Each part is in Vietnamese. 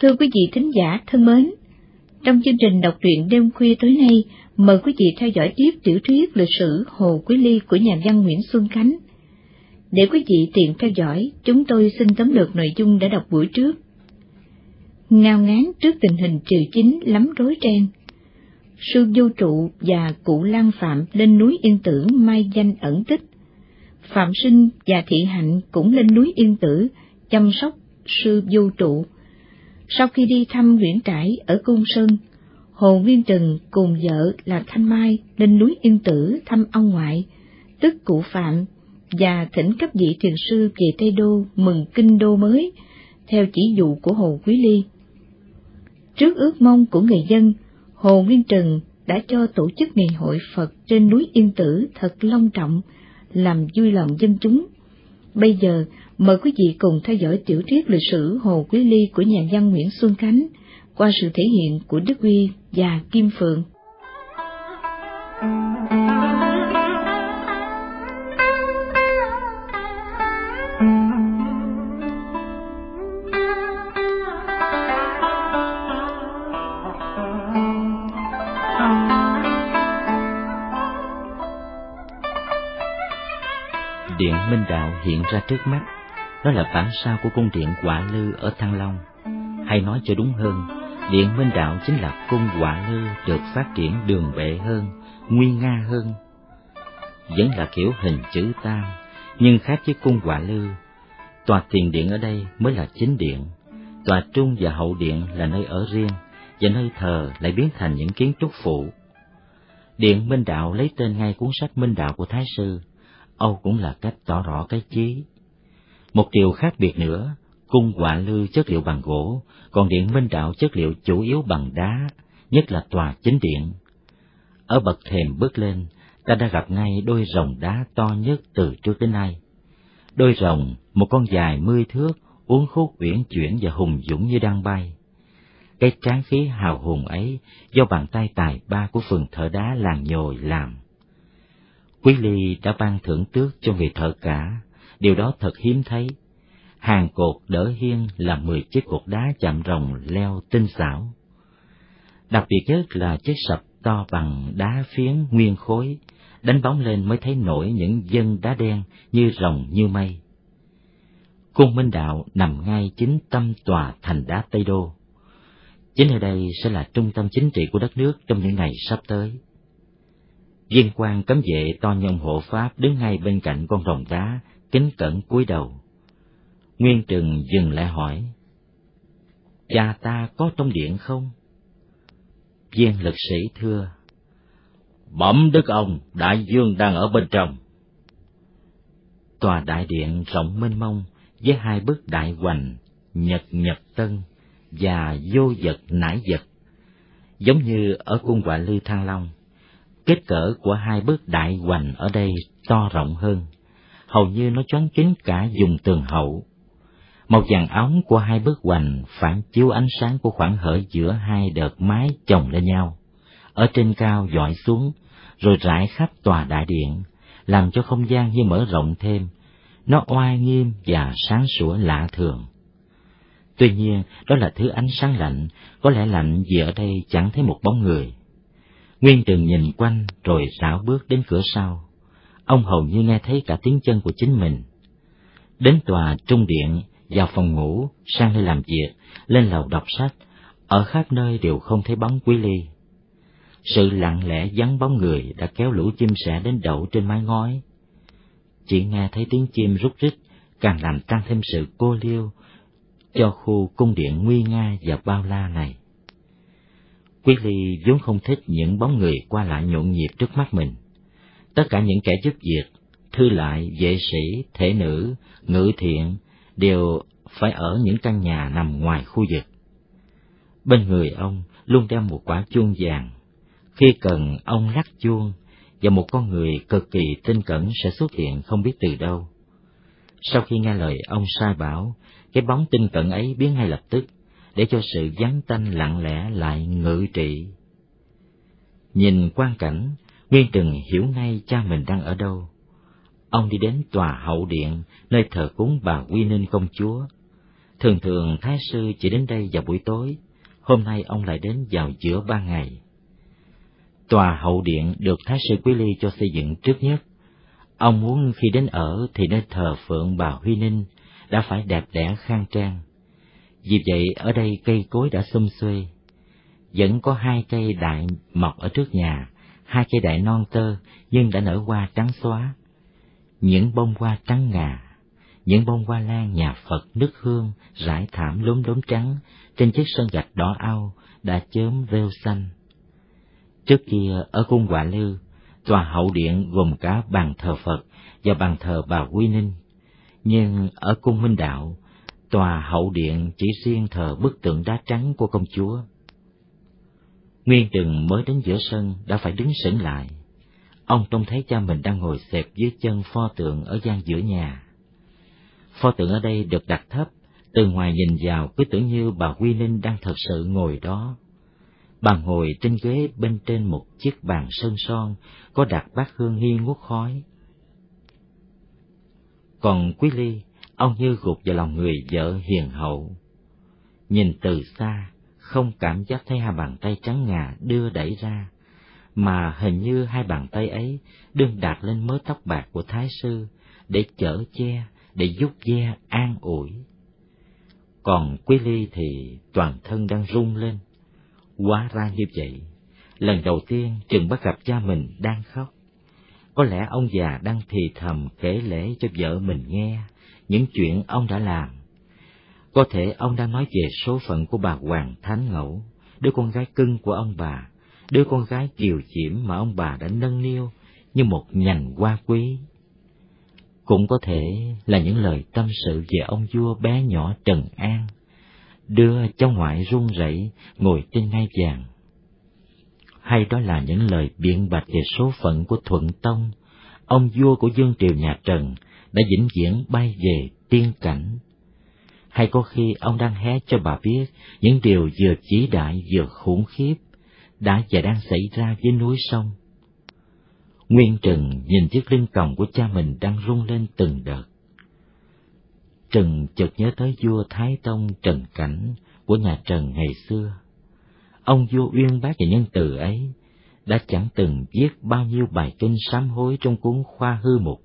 Thưa quý vị thính giả thân mến, trong chương trình đọc truyện đêm khuya tối nay, mời quý vị theo dõi tiếp tiểu thuyết lịch sử Hồ Quý Ly của nhà văn Nguyễn Xuân Khánh. Để quý vị tiện theo dõi, chúng tôi xin tóm lược nội dung đã đọc buổi trước. Ngao ngán trước tình hình triều chính lắm rối ren. Sư vô trụ và cụ Lan Phạm lên núi Yên Tử mai danh ẩn tích. Phạm Sinh và Thị Hạnh cũng lên núi Yên Tử chăm sóc sư vô trụ. Sau khi đi thăm Nguyễn Trãi ở Cung Sơn, Hồ Nguyên Trừng cùng vợ là Thanh Mai lên núi Yên Tử thăm ông ngoại, tức cụ Phạm, và thỉnh cấp vị thiền sư về Tây Đô mừng kinh đô mới, theo chỉ dụ của Hồ Quý Ly. Trước ước mong của người dân, Hồ Nguyên Trừng đã cho tổ chức ngày hội Phật trên núi Yên Tử thật long trọng, làm vui lòng dân chúng. Bây giờ, mời quý vị cùng theo dõi tiểu thuyết lịch sử Hồ Quý Ly của nhà văn Nguyễn Xuân Khánh qua sự thể hiện của Đức Huy và Kim Phượng. Điện Minh Đạo hiện ra trước mắt, đó là bản sao của cung điện Quả Lư ở Thăng Long. Hay nói cho đúng hơn, Điện Minh Đạo chính là cung Quả Lư được phát triển đường bệ hơn, nguy nga hơn. Vẫn là kiểu hình chữ tam, nhưng khác với cung Quả Lư. Tòa tiền điện ở đây mới là chính điện, tòa trung và hậu điện là nơi ở riêng, và nơi thờ lại biến thành những kiến trúc phụ. Điện Minh Đạo lấy tên ngay cuốn sách Minh Đạo của Thái Sư, Âu cũng là cách tỏ rõ cái chí. Một điều khác biệt nữa, cung quả lư chất liệu bằng gỗ, còn điện minh đạo chất liệu chủ yếu bằng đá, nhất là tòa chính điện. Ở bậc thềm bước lên, ta đã gặp ngay đôi rồng đá to nhất từ trước đến nay. Đôi rồng, một con dài mươi thước, uốn khúc uyển chuyển và hùng dũng như đang bay. Cái tráng khí hào hùng ấy do bàn tay tài ba của phường thợ đá làng nhồi làm. Quý Ly đã ban thưởng tước cho người thợ cả, điều đó thật hiếm thấy. Hàng cột đỡ hiên là mười chiếc cột đá chạm rồng leo tinh xảo. Đặc biệt nhất là chiếc sập to bằng đá phiến nguyên khối, đánh bóng lên mới thấy nổi những dân đá đen như rồng như mây. Cung Minh Đạo nằm ngay chính tâm tòa thành đá Tây Đô. Chính ở đây sẽ là trung tâm chính trị của đất nước trong những ngày sắp tới. Viên quan cấm vệ to nhông hộ pháp đứng ngay bên cạnh con rồng đá, kính cẩn cúi đầu. Nguyên Trừng dừng lại hỏi, Cha ta có trong điện không? Viên lực sĩ thưa, Bẩm đức ông, đại dương đang ở bên trong. Tòa đại điện rộng mênh mông với hai bức đại hoành, nhật nhật tân và vô vật nải vật, giống như ở cung quả lư Thăng Long Kích cỡ của hai bức đại hoành ở đây to rộng hơn, hầu như nó choán kín cả dùng tường hậu. Màu vàng óng của hai bức hoành phản chiếu ánh sáng của khoảng hở giữa hai đợt mái chồng lên nhau, ở trên cao dọi xuống, rồi rải khắp tòa đại điện, làm cho không gian như mở rộng thêm, nó oai nghiêm và sáng sủa lạ thường. Tuy nhiên, đó là thứ ánh sáng lạnh, có lẽ lạnh vì ở đây chẳng thấy một bóng người. Nguyên từng nhìn quanh rồi rảo bước đến cửa sau. Ông hầu như nghe thấy cả tiếng chân của chính mình. Đến tòa trung điện, vào phòng ngủ, sang nơi làm việc, lên lầu đọc sách, ở khắp nơi đều không thấy bóng quý ly. Sự lặng lẽ vắng bóng người đã kéo lũ chim sẻ đến đậu trên mái ngói. Chỉ nghe thấy tiếng chim rút rít, càng làm tăng thêm sự cô liêu cho khu cung điện nguy nga và bao la này. Quý Ly vốn không thích những bóng người qua lại nhộn nhịp trước mắt mình. Tất cả những kẻ giúp việc, thư lại, vệ sĩ, thể nữ, ngự thiện đều phải ở những căn nhà nằm ngoài khu vực. Bên người ông luôn đeo một quả chuông vàng. Khi cần ông lắc chuông, và một con người cực kỳ tinh cẩn sẽ xuất hiện không biết từ đâu. Sau khi nghe lời ông sai bảo, cái bóng tinh cẩn ấy biến ngay lập tức, để cho sự vắng tanh lặng lẽ lại ngự trị. Nhìn quan cảnh, Nguyên từng hiểu ngay cha mình đang ở đâu. Ông đi đến tòa hậu điện, nơi thờ cúng bà Quy Ninh công chúa. Thường thường Thái sư chỉ đến đây vào buổi tối, hôm nay ông lại đến vào giữa ban ngày. Tòa hậu điện được Thái sư Quý Ly cho xây dựng trước nhất. Ông muốn khi đến ở thì nơi thờ phượng bà Huy Ninh đã phải đẹp đẽ khang trang. Vì vậy ở đây cây cối đã xum xuê. Vẫn có hai cây đại mọc ở trước nhà, hai cây đại non tơ nhưng đã nở hoa trắng xóa. Những bông hoa trắng ngà, những bông hoa lan nhà Phật nước hương rải thảm lốm đốm trắng trên chiếc sân gạch đỏ ao đã chớm rêu xanh. Trước kia ở cung Quả Lư, tòa hậu điện gồm cả bàn thờ Phật và bàn thờ bà Quy Ninh. Nhưng ở cung Minh Đạo, tòa hậu điện chỉ riêng thờ bức tượng đá trắng của công chúa. Nguyên Đừng mới đến giữa sân đã phải đứng sững lại. Ông trông thấy cha mình đang ngồi xẹp dưới chân pho tượng ở gian giữa nhà. Pho tượng ở đây được đặt thấp, từ ngoài nhìn vào cứ tưởng như bà Quy Ninh đang thật sự ngồi đó. Bà ngồi trên ghế bên trên một chiếc bàn sơn son, có đặt bát hương nghi ngút khói. Còn Quý Ly, ông như gục vào lòng người vợ hiền hậu. Nhìn từ xa, không cảm giác thấy hai bàn tay trắng ngà đưa đẩy ra, mà hình như hai bàn tay ấy đương đặt lên mớ tóc bạc của Thái Sư để chở che, để giúp ve an ủi. Còn Quý Ly thì toàn thân đang run lên. Quá ra như vậy, lần đầu tiên chừng bắt gặp cha mình đang khóc. Có lẽ ông già đang thì thầm kể lễ cho vợ mình nghe những chuyện ông đã làm. Có thể ông đang nói về số phận của bà Hoàng Thánh Ngẫu, đứa con gái cưng của ông bà, đứa con gái kiều diễm mà ông bà đã nâng niu như một nhành hoa quý. Cũng có thể là những lời tâm sự về ông vua bé nhỏ Trần An, đưa cháu ngoại run rẩy ngồi trên ngai vàng. Hay đó là những lời biện bạch về số phận của Thuận Tông, ông vua của Dương Triều nhà Trần đã vĩnh viễn bay về tiên cảnh. Hay có khi ông đang hé cho bà biết những điều vừa chỉ đại vừa khủng khiếp đã và đang xảy ra với núi sông. Nguyên Trừng nhìn chiếc linh còng của cha mình đang rung lên từng đợt. Trừng chợt nhớ tới vua Thái Tông Trần Cảnh của nhà Trần ngày xưa. Ông vua uyên bác và nhân từ ấy đã chẳng từng viết bao nhiêu bài kinh sám hối trong cuốn Khoa Hư Mục.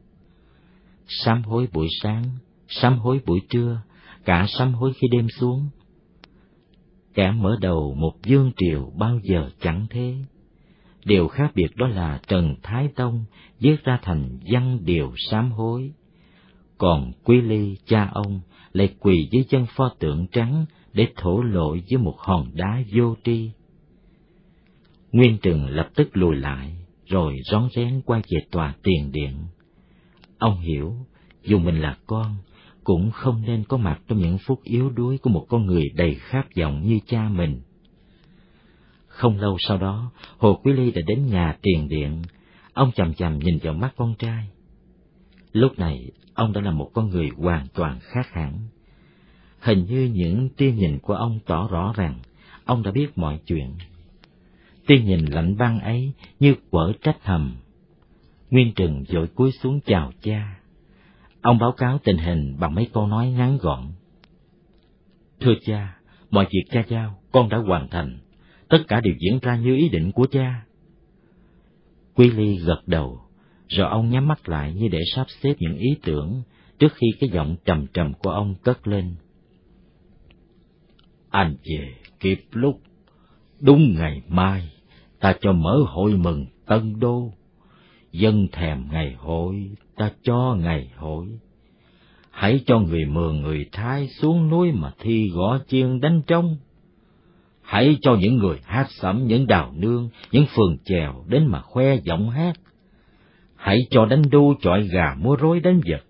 Sám hối buổi sáng, sám hối buổi trưa, cả sám hối khi đêm xuống. Kẻ mở đầu một dương triều bao giờ chẳng thế. Điều khác biệt đó là Trần Thái Tông viết ra thành văn điều sám hối còn Quý Ly, cha ông, lại quỳ dưới chân pho tượng trắng để thổ lộ với một hòn đá vô tri. Nguyên Trừng lập tức lùi lại, rồi rón rén quay về tòa tiền điện. Ông hiểu, dù mình là con, cũng không nên có mặt trong những phút yếu đuối của một con người đầy khát vọng như cha mình. Không lâu sau đó, Hồ Quý Ly đã đến nhà tiền điện. Ông chầm chầm nhìn vào mắt con trai. Lúc này, ông đã là một con người hoàn toàn khác hẳn. Hình như những tia nhìn của ông tỏ rõ rằng ông đã biết mọi chuyện. Tia nhìn lạnh băng ấy như quở trách hầm. Nguyên Trừng dội cúi xuống chào cha. Ông báo cáo tình hình bằng mấy câu nói ngắn gọn. Thưa cha, mọi việc cha giao, con đã hoàn thành. Tất cả đều diễn ra như ý định của cha. Quy Ly gật đầu, rồi ông nhắm mắt lại như để sắp xếp những ý tưởng trước khi cái giọng trầm trầm của ông cất lên. Anh về kịp lúc, đúng ngày mai, ta cho mở hội mừng Tân Đô. Dân thèm ngày hội, ta cho ngày hội. Hãy cho người Mường người Thái xuống núi mà thi gõ chiên đánh trống. Hãy cho những người hát sẩm, những đào nương, những phường chèo đến mà khoe giọng hát hãy cho đánh đu chọi gà mua rối đánh vật.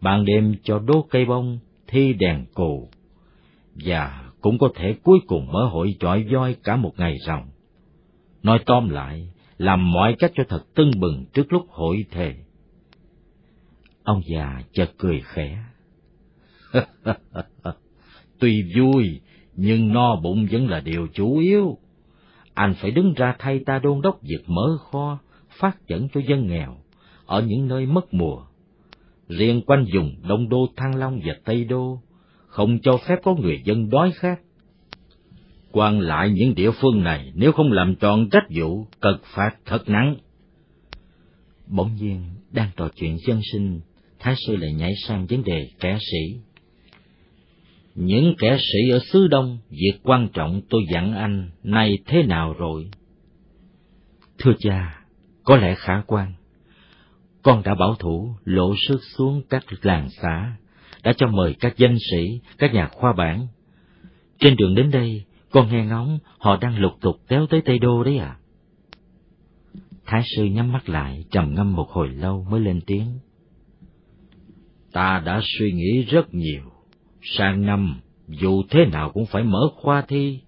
Ban đêm cho đốt cây bông, thi đèn cù, và cũng có thể cuối cùng mở hội chọi voi cả một ngày ròng. Nói tóm lại, làm mọi cách cho thật tưng bừng trước lúc hội thề. Ông già chợt cười khẽ. Tuy vui, nhưng no bụng vẫn là điều chủ yếu. Anh phải đứng ra thay ta đôn đốc việc mở kho, phát dẫn cho dân nghèo ở những nơi mất mùa. Riêng quanh vùng Đông Đô Thăng Long và Tây Đô, không cho phép có người dân đói khát. Quan lại những địa phương này nếu không làm tròn trách vụ, cực phạt thật nặng. Bỗng nhiên, đang trò chuyện dân sinh, Thái sư lại nhảy sang vấn đề kẻ sĩ. Những kẻ sĩ ở xứ Đông, việc quan trọng tôi dặn anh, nay thế nào rồi? Thưa cha, có lẽ khả quan. Con đã bảo thủ lộ sức xuống các làng xã, đã cho mời các danh sĩ, các nhà khoa bản. Trên đường đến đây, con nghe ngóng họ đang lục tục kéo tới Tây Đô đấy à? Thái sư nhắm mắt lại, trầm ngâm một hồi lâu mới lên tiếng. Ta đã suy nghĩ rất nhiều, sang năm dù thế nào cũng phải mở khoa thi.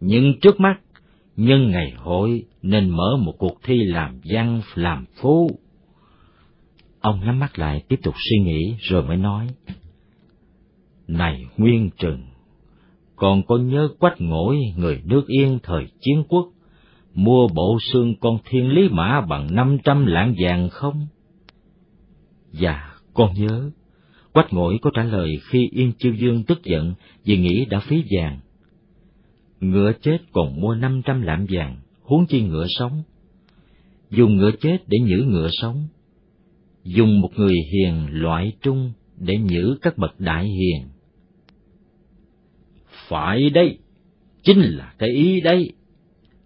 Nhưng trước mắt, nhân ngày hội nên mở một cuộc thi làm văn, làm phú. Ông nhắm mắt lại tiếp tục suy nghĩ rồi mới nói. Này Nguyên Trừng, còn có nhớ quách ngỗi người nước Yên thời chiến quốc, mua bộ xương con thiên lý mã bằng năm trăm lạng vàng không? Dạ, con nhớ. Quách ngỗi có trả lời khi Yên Chiêu Dương tức giận vì nghĩ đã phí vàng. Ngựa chết còn mua năm trăm lạng vàng, huống chi ngựa sống. Dùng ngựa chết để nhử ngựa sống. Dùng một người hiền loại trung để nhử các bậc đại hiền. Phải đấy, chính là cái ý đấy.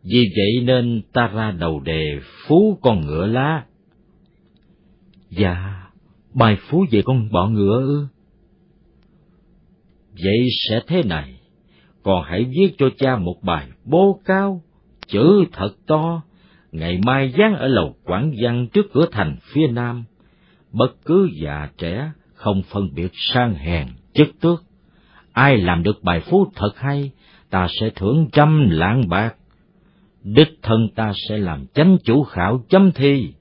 Vì vậy nên ta ra đầu đề phú con ngựa lá. Dạ, bài phú về con bọ ngựa ư? Vậy sẽ thế này, còn hãy viết cho cha một bài bố cao, chữ thật to, ngày mai dán ở lầu quảng văn trước cửa thành phía nam. Bất cứ già trẻ, không phân biệt sang hèn, chức tước. Ai làm được bài phú thật hay, ta sẽ thưởng trăm lạng bạc. Đích thân ta sẽ làm chánh chủ khảo chấm thi.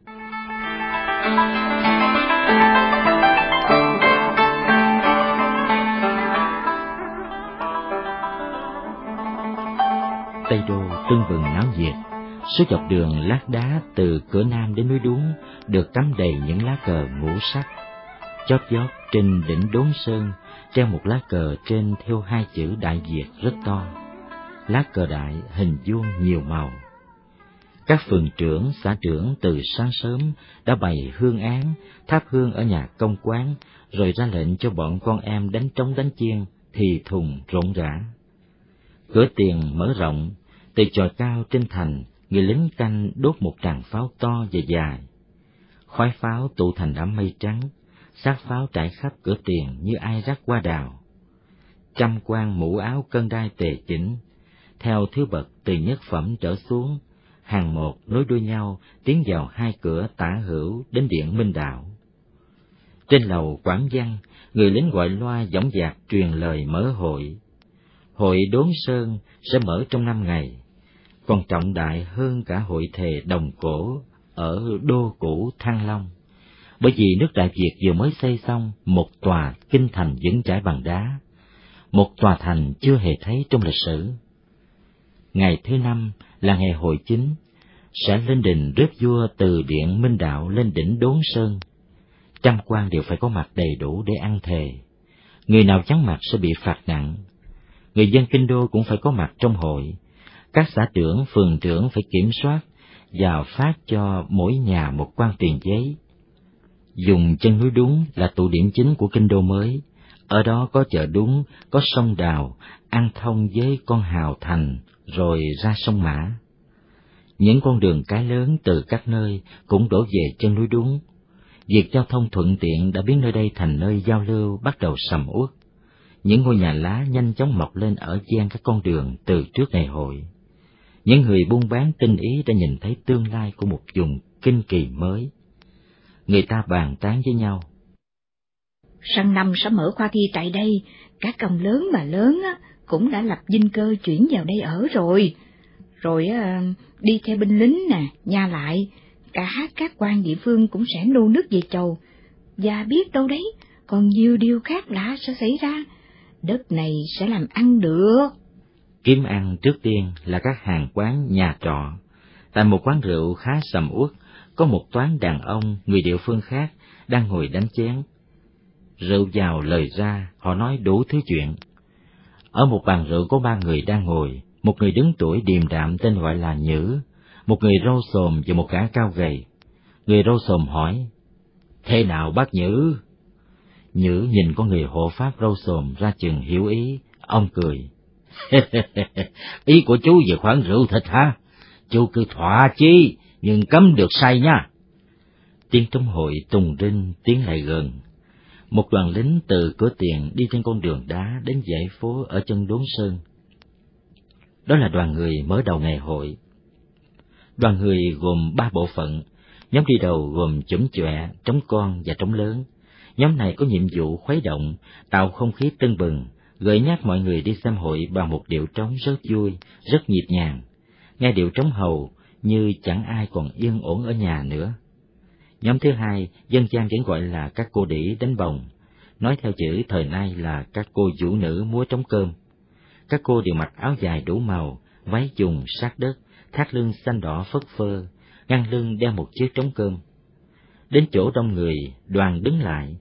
Tây Đô tưng bừng náo nhiệt, suốt dọc đường lát đá từ cửa nam đến núi đuống được cắm đầy những lá cờ ngũ sắc. Chót vót trên đỉnh đốn sơn treo một lá cờ trên theo hai chữ Đại Việt rất to. Lá cờ đại hình vuông nhiều màu. Các phường trưởng, xã trưởng từ sáng sớm đã bày hương án, tháp hương ở nhà công quán, rồi ra lệnh cho bọn con em đánh trống đánh chiên, thì thùng rộn rã. Cửa tiền mở rộng, từ chòi cao trên thành, người lính canh đốt một tràng pháo to và dài. Khói pháo tụ thành đám mây trắng, sát pháo trải khắp cửa tiền như ai rắc qua đào. Trăm quan mũ áo cân đai tề chỉnh, theo thứ bậc từ nhất phẩm trở xuống, hàng một nối đuôi nhau tiến vào hai cửa tả hữu đến điện Minh Đạo. Trên lầu quảng văn, người lính gọi loa dõng dạc truyền lời mở hội. Hội đốn sơn sẽ mở trong năm ngày, còn trọng đại hơn cả hội thề đồng cổ ở đô cũ Thăng Long. Bởi vì nước Đại Việt vừa mới xây xong một tòa kinh thành vững chãi bằng đá, một tòa thành chưa hề thấy trong lịch sử. Ngày thứ năm là ngày hội chính, sẽ lên đình rước vua từ điện Minh Đạo lên đỉnh Đốn Sơn. Trăm quan đều phải có mặt đầy đủ để ăn thề. Người nào chắn mặt sẽ bị phạt nặng. Người dân kinh đô cũng phải có mặt trong hội. Các xã trưởng, phường trưởng phải kiểm soát và phát cho mỗi nhà một quan tiền giấy. Dùng chân núi đúng là tụ điểm chính của kinh đô mới. Ở đó có chợ đúng, có sông đào, ăn thông với con hào thành, rồi ra sông Mã. Những con đường cái lớn từ các nơi cũng đổ về chân núi đúng. Việc giao thông thuận tiện đã biến nơi đây thành nơi giao lưu bắt đầu sầm uất. Những ngôi nhà lá nhanh chóng mọc lên ở gian các con đường từ trước ngày hội. Những người buôn bán tinh ý đã nhìn thấy tương lai của một vùng kinh kỳ mới. Người ta bàn tán với nhau. Sang năm sẽ mở khoa thi tại đây, các công lớn mà lớn á, cũng đã lập dinh cơ chuyển vào đây ở rồi. Rồi đi theo binh lính nè, nha lại, cả các quan địa phương cũng sẽ nô nước về chầu. Và biết đâu đấy, còn nhiều điều khác lạ sẽ xảy ra, đất này sẽ làm ăn được. Kiếm ăn trước tiên là các hàng quán nhà trọ. Tại một quán rượu khá sầm uất, có một toán đàn ông người địa phương khác đang ngồi đánh chén. rượu vào lời ra, họ nói đủ thứ chuyện. Ở một bàn rượu có ba người đang ngồi, một người đứng tuổi điềm đạm tên gọi là Nhữ, một người râu xồm và một gã cao gầy. Người râu xồm hỏi, Thế nào bác Nhữ? Nhữ nhìn con người hộ pháp râu xồm ra chừng hiểu ý, ông cười. ý của chú về khoản rượu thịt hả? Chú cứ thỏa chí, nhưng cấm được say nha. Tiếng trống hội tùng rinh tiến lại gần. Một đoàn lính từ cửa tiền đi trên con đường đá đến dãy phố ở chân đốn sơn. Đó là đoàn người mở đầu ngày hội. Đoàn người gồm ba bộ phận, nhóm đi đầu gồm chủng chọe, trống con và trống lớn. Nhóm này có nhiệm vụ khuấy động, tạo không khí tưng bừng, gợi nhắc mọi người đi xem hội bằng một điệu trống rất vui, rất nhịp nhàng. Nghe điệu trống hầu như chẳng ai còn yên ổn ở nhà nữa. Nhóm thứ hai, dân gian vẫn gọi là các cô đĩ đánh bồng, nói theo chữ thời nay là các cô vũ nữ múa trống cơm. Các cô đều mặc áo dài đủ màu, váy dùng sát đất, thắt lưng xanh đỏ phất phơ, ngăn lưng đeo một chiếc trống cơm. Đến chỗ đông người, đoàn đứng lại,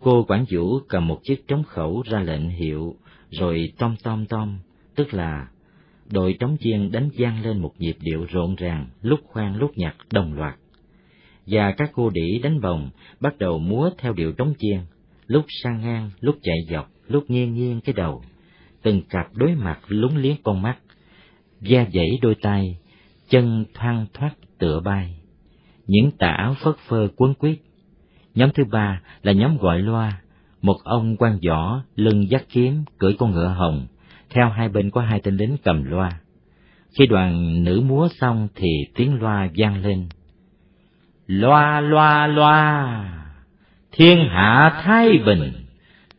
cô quản vũ cầm một chiếc trống khẩu ra lệnh hiệu, rồi tom tom tom, tức là đội trống chiên đánh vang lên một nhịp điệu rộn ràng, lúc khoan lúc nhặt đồng loạt. Và các cô đĩ đánh vòng bắt đầu múa theo điệu trống chiên, lúc sang ngang, lúc chạy dọc, lúc nghiêng nghiêng cái đầu. Từng cặp đối mặt lúng liếng con mắt, da dãy đôi tay, chân thoang thoát tựa bay. Những tà áo phất phơ quấn quýt. Nhóm thứ ba là nhóm gọi loa, một ông quan võ lưng dắt kiếm cưỡi con ngựa hồng, theo hai bên có hai tên lính cầm loa. Khi đoàn nữ múa xong thì tiếng loa vang lên. Loa loa loa, thiên hạ thái bình,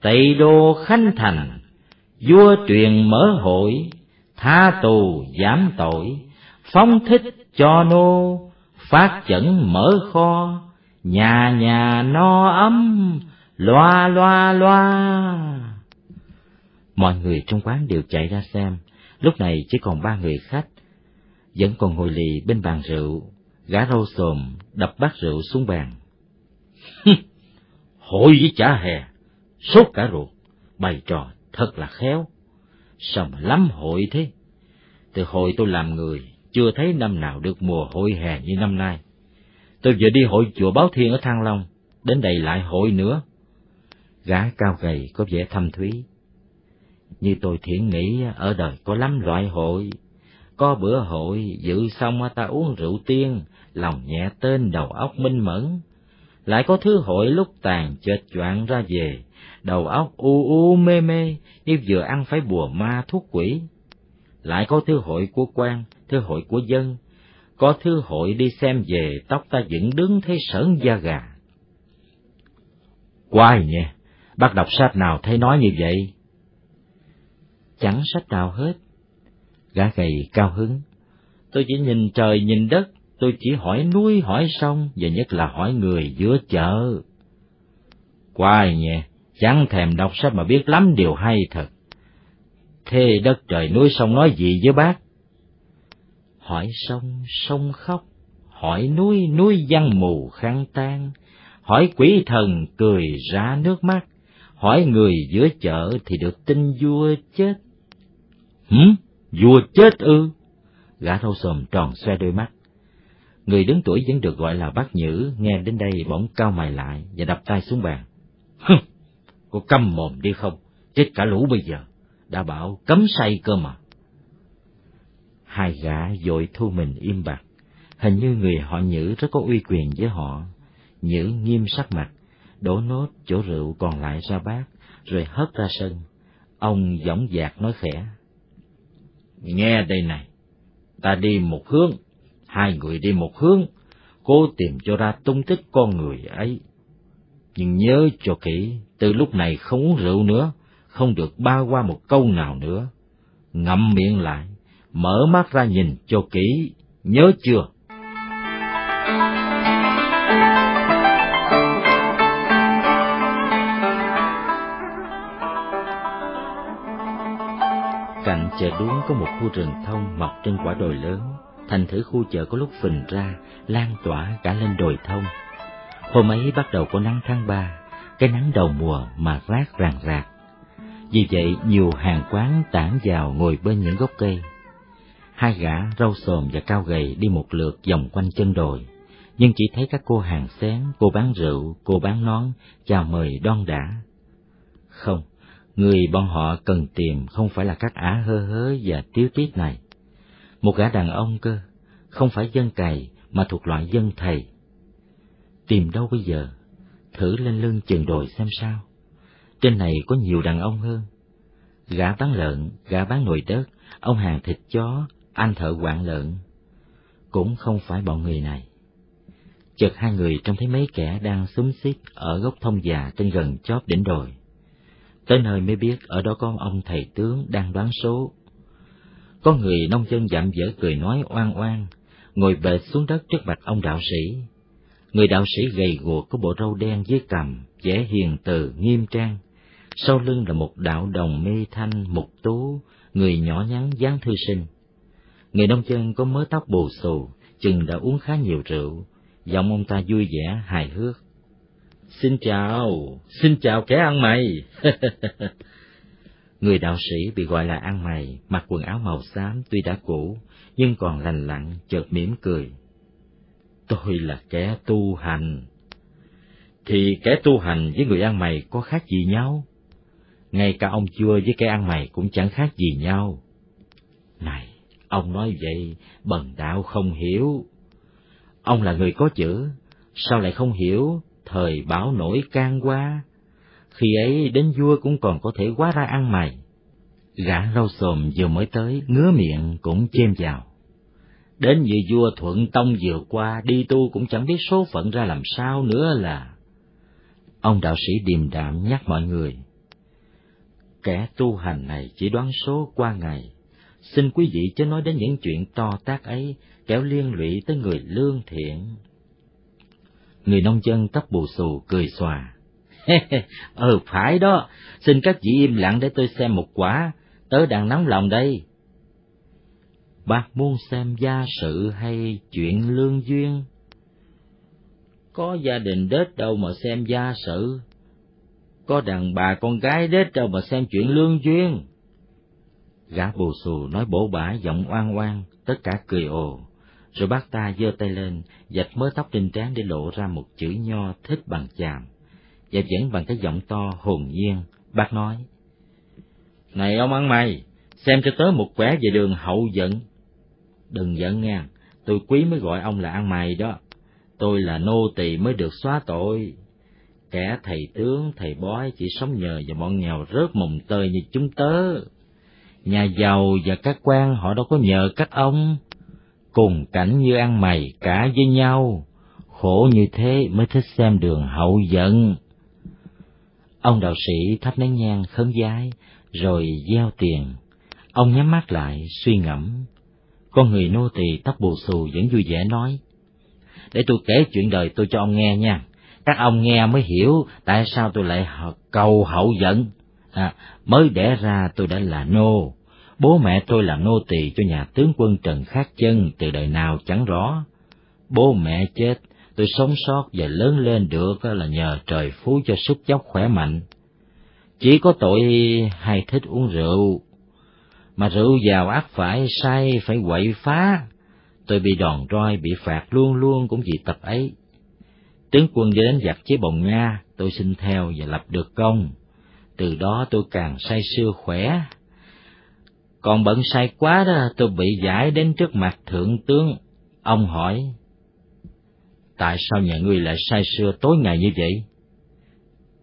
tây đô khánh thành, vua truyền mở hội, tha tù giảm tội, phóng thích cho nô, phát chẩn mở kho, nhà nhà no ấm, loa loa loa. Mọi người trong quán đều chạy ra xem, lúc này chỉ còn ba người khách, vẫn còn ngồi lì bên bàn rượu, gã râu xồm đập bát rượu xuống bàn. Hội với chả hè, sốt cả ruột, bày trò thật là khéo. Sao mà lắm hội thế? Từ hồi tôi làm người, chưa thấy năm nào được mùa hội hè như năm nay. Tôi vừa đi hội chùa Báo Thiên ở Thăng Long, đến đây lại hội nữa. Gã cao gầy có vẻ thâm thúy. Như tôi thiện nghĩ ở đời có lắm loại hội. Có bữa hội dự xong ta uống rượu tiên, lòng nhẹ tên đầu óc minh mẫn. Lại có thứ hội lúc tàn chợt choạng ra về, đầu óc u u mê mê, như vừa ăn phải bùa ma thuốc quỷ. Lại có thứ hội của quan, thứ hội của dân, có thứ hội đi xem về tóc ta dựng đứng thấy sởn da gà. Quái nhé, bác đọc sách nào thấy nói như vậy? Chẳng sách nào hết. Gã gầy cao hứng. Tôi chỉ nhìn trời nhìn đất, tôi chỉ hỏi núi hỏi sông, và nhất là hỏi người giữa chợ. Quái nhẹ, chẳng thèm đọc sách mà biết lắm điều hay thật. Thế đất trời núi sông nói gì với bác? Hỏi sông, sông khóc, hỏi núi, núi văn mù khăn tan, hỏi quỷ thần cười ra nước mắt, hỏi người giữa chợ thì được tin vua chết. Vua chết ư? Gã râu sồm tròn xoe đôi mắt. Người đứng tuổi vẫn được gọi là bác nhữ, nghe đến đây bỗng cao mày lại và đập tay xuống bàn. Hừ, cô câm mồm đi không, chết cả lũ bây giờ, đã bảo cấm say cơ mà. Hai gã dội thu mình im bặt, hình như người họ nhữ rất có uy quyền với họ. Nhữ nghiêm sắc mặt, đổ nốt chỗ rượu còn lại ra bát, rồi hất ra sân. Ông dõng dạc nói khẽ. Nghe đây này, ta đi một hướng, hai người đi một hướng, cố tìm cho ra tung tích con người ấy. Nhưng nhớ cho kỹ, từ lúc này không uống rượu nữa, không được ba qua một câu nào nữa. Ngậm miệng lại, mở mắt ra nhìn cho kỹ, nhớ chưa? Cạnh chợ đuống có một khu rừng thông mọc trên quả đồi lớn, thành thử khu chợ có lúc phình ra, lan tỏa cả lên đồi thông. Hôm ấy bắt đầu có nắng tháng ba, cái nắng đầu mùa mà rát ràng rạc. Vì vậy nhiều hàng quán tản vào ngồi bên những gốc cây. Hai gã râu xồm và cao gầy đi một lượt vòng quanh chân đồi, nhưng chỉ thấy các cô hàng xén, cô bán rượu, cô bán nón, chào mời đon đã. Không, người bọn họ cần tìm không phải là các ả hơ hớ và tiếu tiết này. Một gã đàn ông cơ, không phải dân cày mà thuộc loại dân thầy. Tìm đâu bây giờ? Thử lên lưng chừng đồi xem sao. Trên này có nhiều đàn ông hơn. Gã bán lợn, gã bán nồi đất, ông hàng thịt chó, anh thợ quạng lợn. Cũng không phải bọn người này. Chợt hai người trông thấy mấy kẻ đang xúm xít ở gốc thông già trên gần chóp đỉnh đồi. Tới nơi mới biết ở đó có ông thầy tướng đang đoán số. Có người nông dân dạm dở cười nói oan oan, ngồi bệt xuống đất trước mặt ông đạo sĩ. Người đạo sĩ gầy guộc có bộ râu đen dưới cằm, vẻ hiền từ, nghiêm trang. Sau lưng là một đạo đồng mê thanh, mục tú, người nhỏ nhắn dáng thư sinh. Người nông dân có mớ tóc bù xù, chừng đã uống khá nhiều rượu, giọng ông ta vui vẻ, hài hước. Xin chào, xin chào kẻ ăn mày. Người đạo sĩ bị gọi là ăn mày, mặc quần áo màu xám tuy đã cũ, nhưng còn lành lặn, chợt mỉm cười. Tôi là kẻ tu hành. Thì kẻ tu hành với người ăn mày có khác gì nhau? Ngay cả ông chua với kẻ ăn mày cũng chẳng khác gì nhau. Này, ông nói vậy, bần đạo không hiểu. Ông là người có chữ, sao lại không hiểu thời bão nổi can qua? Khi ấy đến vua cũng còn có thể quá ra ăn mày. Gã rau xồm vừa mới tới, ngứa miệng cũng chêm vào. Đến vị vua Thuận Tông vừa qua, đi tu cũng chẳng biết số phận ra làm sao nữa là. Ông đạo sĩ điềm đạm nhắc mọi người. Kẻ tu hành này chỉ đoán số qua ngày. Xin quý vị chớ nói đến những chuyện to tác ấy, kéo liên lụy tới người lương thiện. Người nông dân tóc bù xù cười xòa. ừ phải đó, xin các vị im lặng để tôi xem một quả, tớ đang nóng lòng đây. Bác muốn xem gia sự hay chuyện lương duyên? Có gia đình đết đâu mà xem gia sự, có đàn bà con gái đết đâu mà xem chuyện lương duyên. Gã bù xù nói bổ bả giọng oan oan, tất cả cười ồ, rồi bác ta giơ tay lên, dạch mớ tóc trên trán để lộ ra một chữ nho thích bằng chàm, và vẫn bằng cái giọng to hồn nhiên, bác nói. Này ông ăn mày, xem cho tớ một quẻ về đường hậu giận. Đừng giận nha, tôi quý mới gọi ông là ăn mày đó. Tôi là nô tỳ mới được xóa tội. Kẻ thầy tướng, thầy bói chỉ sống nhờ vào bọn nghèo rớt mồng tơi như chúng tớ. Nhà giàu và các quan họ đâu có nhờ các ông. Cùng cảnh như ăn mày cả với nhau. Khổ như thế mới thích xem đường hậu giận. Ông đạo sĩ thắp nén nhang khấn giái, rồi gieo tiền. Ông nhắm mắt lại, suy ngẫm. Con người nô tỳ tóc bù xù vẫn vui vẻ nói. Để tôi kể chuyện đời tôi cho ông nghe nha. Các ông nghe mới hiểu tại sao tôi lại cầu hậu giận. À, mới đẻ ra tôi đã là nô. Bố mẹ tôi làm nô tỳ cho nhà tướng quân Trần Khát Chân từ đời nào chẳng rõ. Bố mẹ chết, tôi sống sót và lớn lên được là nhờ trời phú cho sức dốc khỏe mạnh. Chỉ có tội hay thích uống rượu, mà rượu vào ác phải say phải quậy phá. Tôi bị đòn roi, bị phạt luôn luôn cũng vì tập ấy. Tướng quân đi đánh giặc chế bồng Nga, tôi xin theo và lập được công. Từ đó tôi càng say sưa khỏe. Còn bận sai quá đó, tôi bị giải đến trước mặt thượng tướng. Ông hỏi, tại sao nhà ngươi lại say sưa tối ngày như vậy?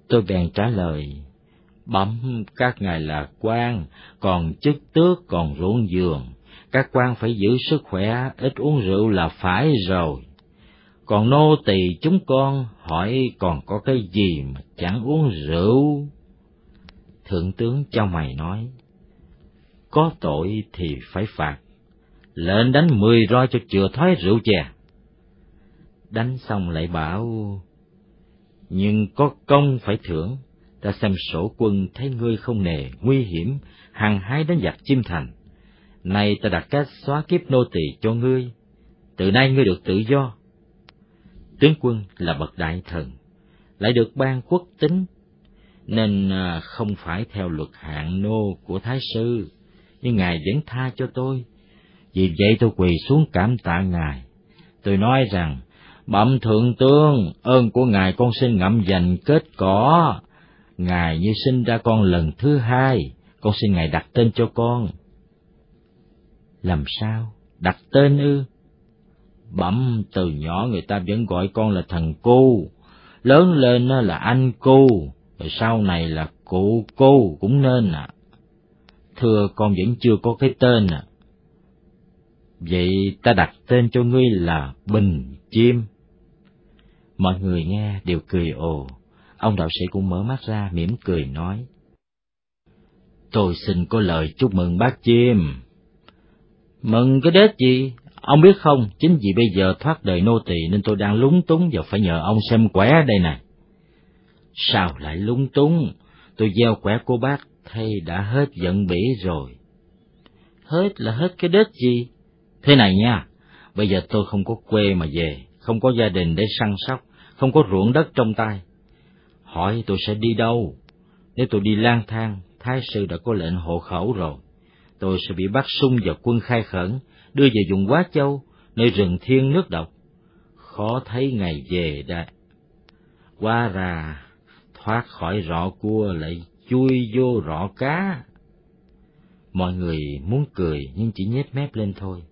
Tôi bèn trả lời, bẩm các ngài là quan, còn chức tước còn ruộng giường, các quan phải giữ sức khỏe, ít uống rượu là phải rồi. Còn nô tỳ chúng con hỏi còn có cái gì mà chẳng uống rượu? Thượng tướng cho mày nói, có tội thì phải phạt, lệnh đánh mười roi cho chừa thói rượu chè. Đánh xong lại bảo, nhưng có công phải thưởng, ta xem sổ quân thấy ngươi không nề, nguy hiểm, hàng hái đánh giặc chim thành. Nay ta đặt cách xóa kiếp nô tỳ cho ngươi, từ nay ngươi được tự do. Tướng quân là bậc đại thần, lại được ban quốc tính, nên à, không phải theo luật hạng nô của Thái Sư, nhưng Ngài vẫn tha cho tôi. Vì vậy tôi quỳ xuống cảm tạ Ngài. Tôi nói rằng, bẩm thượng tướng, ơn của Ngài con xin ngậm dành kết cỏ. Ngài như sinh ra con lần thứ hai, con xin Ngài đặt tên cho con. Làm sao? Đặt tên ư? Bẩm từ nhỏ người ta vẫn gọi con là thần cô, lớn lên là anh cô, rồi sau này là cụ cô cũng nên à. Thưa con vẫn chưa có cái tên à. Vậy ta đặt tên cho ngươi là Bình Chim. Mọi người nghe đều cười ồ, ông đạo sĩ cũng mở mắt ra mỉm cười nói. Tôi xin có lời chúc mừng bác Chim. Mừng cái đết gì? Ông biết không, chính vì bây giờ thoát đời nô tỳ nên tôi đang lúng túng và phải nhờ ông xem quẻ đây này. Sao lại lúng túng? Tôi gieo quẻ của bác thay đã hết giận bỉ rồi. Hết là hết cái đết gì? Thế này nha, bây giờ tôi không có quê mà về, không có gia đình để săn sóc, không có ruộng đất trong tay. Hỏi tôi sẽ đi đâu? Nếu tôi đi lang thang, Thái sư đã có lệnh hộ khẩu rồi. Tôi sẽ bị bắt sung vào quân khai khẩn, đưa về vùng Quá Châu, nơi rừng thiên nước độc. Khó thấy ngày về đã. Qua ra, thoát khỏi rõ cua lại chui vô rọ cá. Mọi người muốn cười nhưng chỉ nhếch mép lên thôi.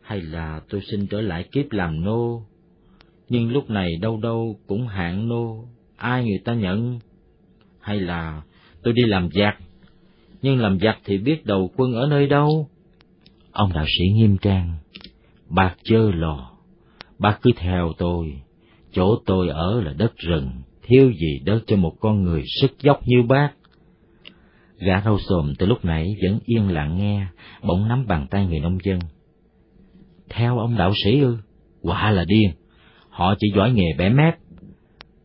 Hay là tôi xin trở lại kiếp làm nô, nhưng lúc này đâu đâu cũng hạng nô, ai người ta nhận? Hay là tôi đi làm giặc, nhưng làm giặc thì biết đầu quân ở nơi đâu? Ông đạo sĩ nghiêm trang, bạc chơ lò, bác cứ theo tôi, chỗ tôi ở là đất rừng, thiếu gì đó cho một con người sức dốc như bác. Gã râu xồm từ lúc nãy vẫn yên lặng nghe, bỗng nắm bàn tay người nông dân. Theo ông đạo sĩ ư, quả là điên, họ chỉ giỏi nghề bẻ mép.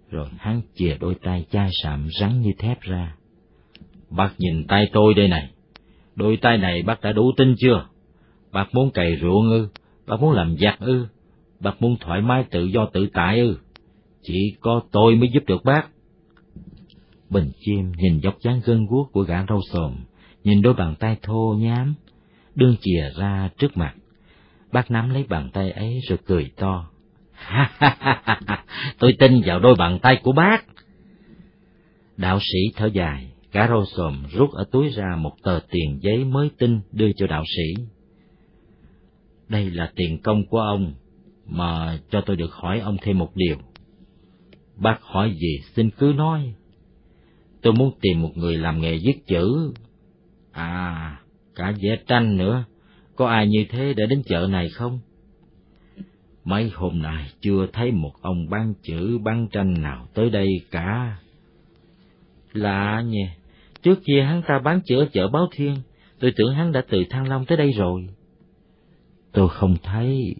Rồi hắn chìa đôi tay chai sạm rắn như thép ra. Bác nhìn tay tôi đây này, đôi tay này bác đã đủ tin chưa? Bác muốn cày ruộng ư, bác muốn làm giặc ư, bác muốn thoải mái tự do tự tại ư, chỉ có tôi mới giúp được bác. Bình chim nhìn dọc dáng gân guốc của gã râu xồm, nhìn đôi bàn tay thô nhám, đương chìa ra trước mặt. Bác nắm lấy bàn tay ấy rồi cười to. Ha ha ha ha, tôi tin vào đôi bàn tay của bác. Đạo sĩ thở dài, gã râu xồm rút ở túi ra một tờ tiền giấy mới tinh đưa cho đạo sĩ. Đây là tiền công của ông, mà cho tôi được hỏi ông thêm một điều. Bác hỏi gì xin cứ nói. Tôi muốn tìm một người làm nghề viết chữ. À, cả vẽ tranh nữa. Có ai như thế để đến chợ này không? Mấy hôm nay chưa thấy một ông bán chữ bán tranh nào tới đây cả. Lạ nhỉ, trước kia hắn ta bán chữ ở chợ Báo Thiên, tôi tưởng hắn đã từ Thăng Long tới đây rồi. Tôi không thấy.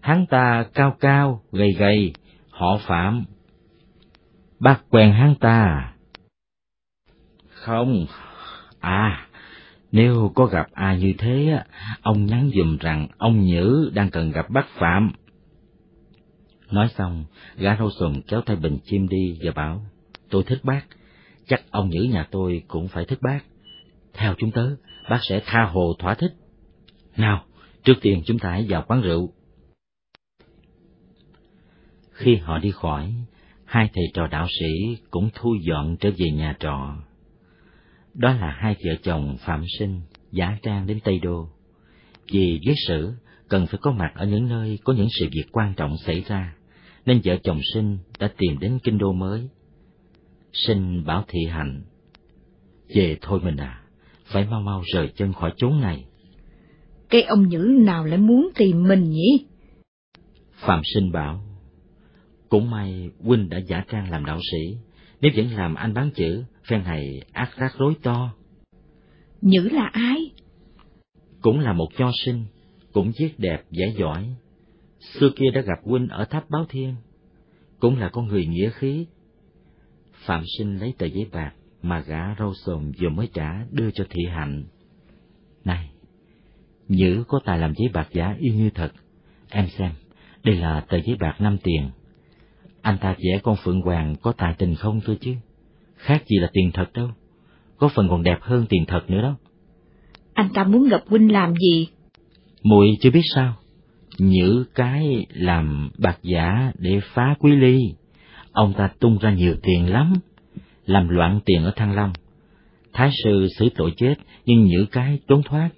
Hắn ta cao cao, gầy gầy, họ Phạm. Bác quen hắn ta? Không. À, nếu có gặp ai như thế, ông nhắn dùm rằng ông Nhữ đang cần gặp bác Phạm. Nói xong, gã râu sùm kéo tay bình chim đi và bảo, tôi thích bác, chắc ông Nhữ nhà tôi cũng phải thích bác. Theo chúng tớ, bác sẽ tha hồ thỏa thích. Nào, trước tiên chúng ta hãy vào quán rượu. Khi họ đi khỏi, hai thầy trò đạo sĩ cũng thu dọn trở về nhà trọ. Đó là hai vợ chồng Phạm Sinh, giả trang đến Tây Đô. Vì viết sử cần phải có mặt ở những nơi có những sự việc quan trọng xảy ra, nên vợ chồng Sinh đã tìm đến kinh đô mới. Sinh bảo thị hạnh, về thôi mình à, phải mau mau rời chân khỏi chốn này. Cái ông nhữ nào lại muốn tìm mình nhỉ? Phạm Sinh bảo, cũng may huynh đã giả trang làm đạo sĩ, nếu vẫn làm anh bán chữ, phen này ác rắc rối to. Nhữ là ai? Cũng là một cho sinh, cũng viết đẹp, giải giỏi. Xưa kia đã gặp huynh ở tháp báo thiên, cũng là con người nghĩa khí. Phạm sinh lấy tờ giấy bạc mà gã râu xồm vừa mới trả đưa cho thị hạnh. Này, Nhữ có tài làm giấy bạc giả y như thật. Em xem, đây là tờ giấy bạc năm tiền. Anh ta vẽ con Phượng Hoàng có tài tình không thôi chứ? Khác gì là tiền thật đâu. Có phần còn đẹp hơn tiền thật nữa đó. Anh ta muốn gặp huynh làm gì? muội chưa biết sao? Nhữ cái làm bạc giả để phá quý ly. Ông ta tung ra nhiều tiền lắm, làm loạn tiền ở Thăng Long. Thái sư xử tội chết, nhưng nhữ cái trốn thoát.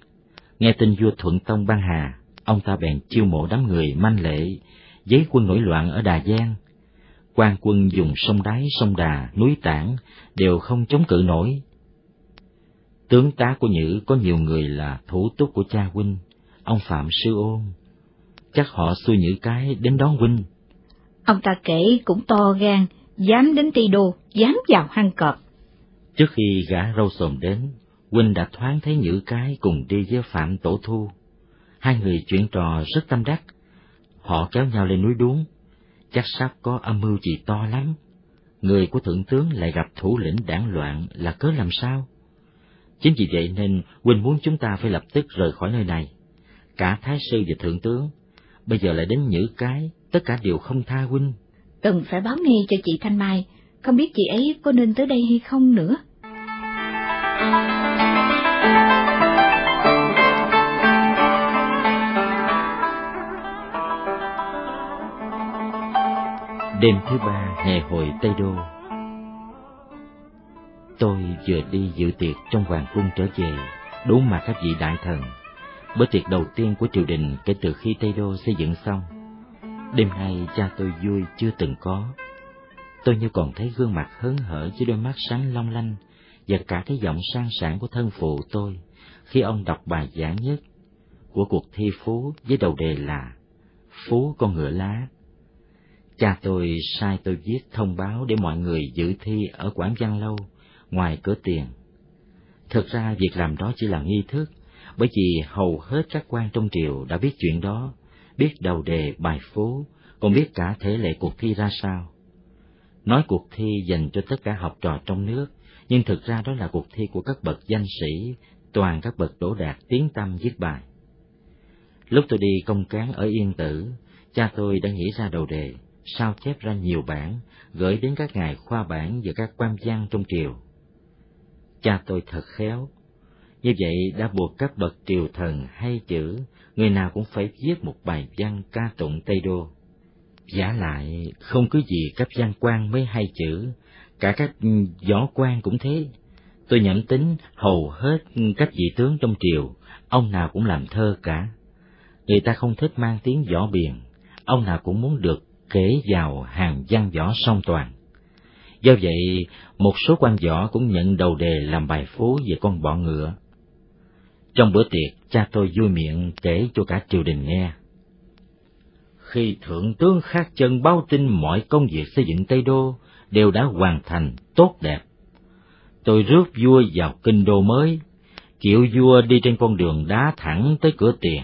Nghe tin vua Thuận Tông ban hà, ông ta bèn chiêu mộ đám người manh lệ, giấy quân nổi loạn ở Đà Giang. Quan quân dùng sông đáy, sông đà, núi tảng đều không chống cự nổi. Tướng tá của Nhữ có nhiều người là thủ túc của cha huynh, ông Phạm Sư Ôn. Chắc họ xui Nhữ cái đến đón huynh. Ông ta kể cũng to gan, dám đến Tây Đô, dám vào hang cọp. Trước khi gã râu sồm đến, huynh đã thoáng thấy Nhữ cái cùng đi với Phạm Tổ Thu. Hai người chuyện trò rất tâm đắc. Họ kéo nhau lên núi đuống, chắc sắp có âm mưu gì to lắm. Người của thượng tướng lại gặp thủ lĩnh đảng loạn là cớ làm sao? Chính vì vậy nên huynh muốn chúng ta phải lập tức rời khỏi nơi này. Cả thái sư và thượng tướng, bây giờ lại đến nhữ cái, tất cả đều không tha huynh. Cần phải báo ngay cho chị Thanh Mai, không biết chị ấy có nên tới đây hay không nữa. Đêm thứ ba ngày hội Tây Đô Tôi vừa đi dự tiệc trong hoàng cung trở về, đủ mặt các vị đại thần. Bữa tiệc đầu tiên của triều đình kể từ khi Tây Đô xây dựng xong. Đêm nay cha tôi vui chưa từng có. Tôi như còn thấy gương mặt hớn hở với đôi mắt sáng long lanh và cả cái giọng sang sảng của thân phụ tôi khi ông đọc bài giảng nhất của cuộc thi phú với đầu đề là Phú con ngựa lá. Cha tôi sai tôi viết thông báo để mọi người dự thi ở Quảng Văn Lâu ngoài cửa tiền. Thực ra việc làm đó chỉ là nghi thức, bởi vì hầu hết các quan trong triều đã biết chuyện đó, biết đầu đề bài phố, còn biết cả thể lệ cuộc thi ra sao. Nói cuộc thi dành cho tất cả học trò trong nước, nhưng thực ra đó là cuộc thi của các bậc danh sĩ, toàn các bậc đỗ đạt tiếng tâm viết bài. Lúc tôi đi công cán ở Yên Tử, cha tôi đã nghĩ ra đầu đề, sao chép ra nhiều bản, gửi đến các ngài khoa bản và các quan văn trong triều. Cha tôi thật khéo. Như vậy đã buộc các bậc triều thần hay chữ, người nào cũng phải viết một bài văn ca tụng Tây Đô. Giả lại, không cứ gì cấp văn quan mới hay chữ, cả các võ quan cũng thế. Tôi nhẩm tính hầu hết các vị tướng trong triều, ông nào cũng làm thơ cả. Người ta không thích mang tiếng võ biền, ông nào cũng muốn được kể vào hàng văn võ song toàn. Do vậy, một số quan võ cũng nhận đầu đề làm bài phố về con bọ ngựa. Trong bữa tiệc, cha tôi vui miệng kể cho cả triều đình nghe. Khi thượng tướng Khát Chân báo tin mọi công việc xây dựng Tây Đô đều đã hoàn thành tốt đẹp, tôi rước vua vào kinh đô mới, kiệu vua đi trên con đường đá thẳng tới cửa tiền.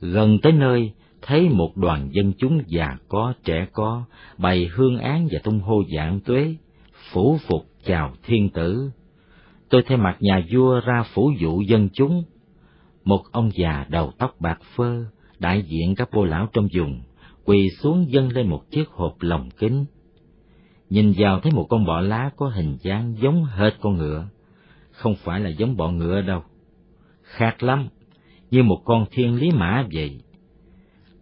Gần tới nơi, thấy một đoàn dân chúng già có, trẻ có, bày hương án và tung hô dạng tuế, phủ phục chào thiên tử. Tôi thay mặt nhà vua ra phủ dụ dân chúng. Một ông già đầu tóc bạc phơ, đại diện các cô lão trong vùng, quỳ xuống dâng lên một chiếc hộp lồng kính. Nhìn vào thấy một con bọ lá có hình dáng giống hệt con ngựa. Không phải là giống bọ ngựa đâu. Khác lắm, như một con thiên lý mã vậy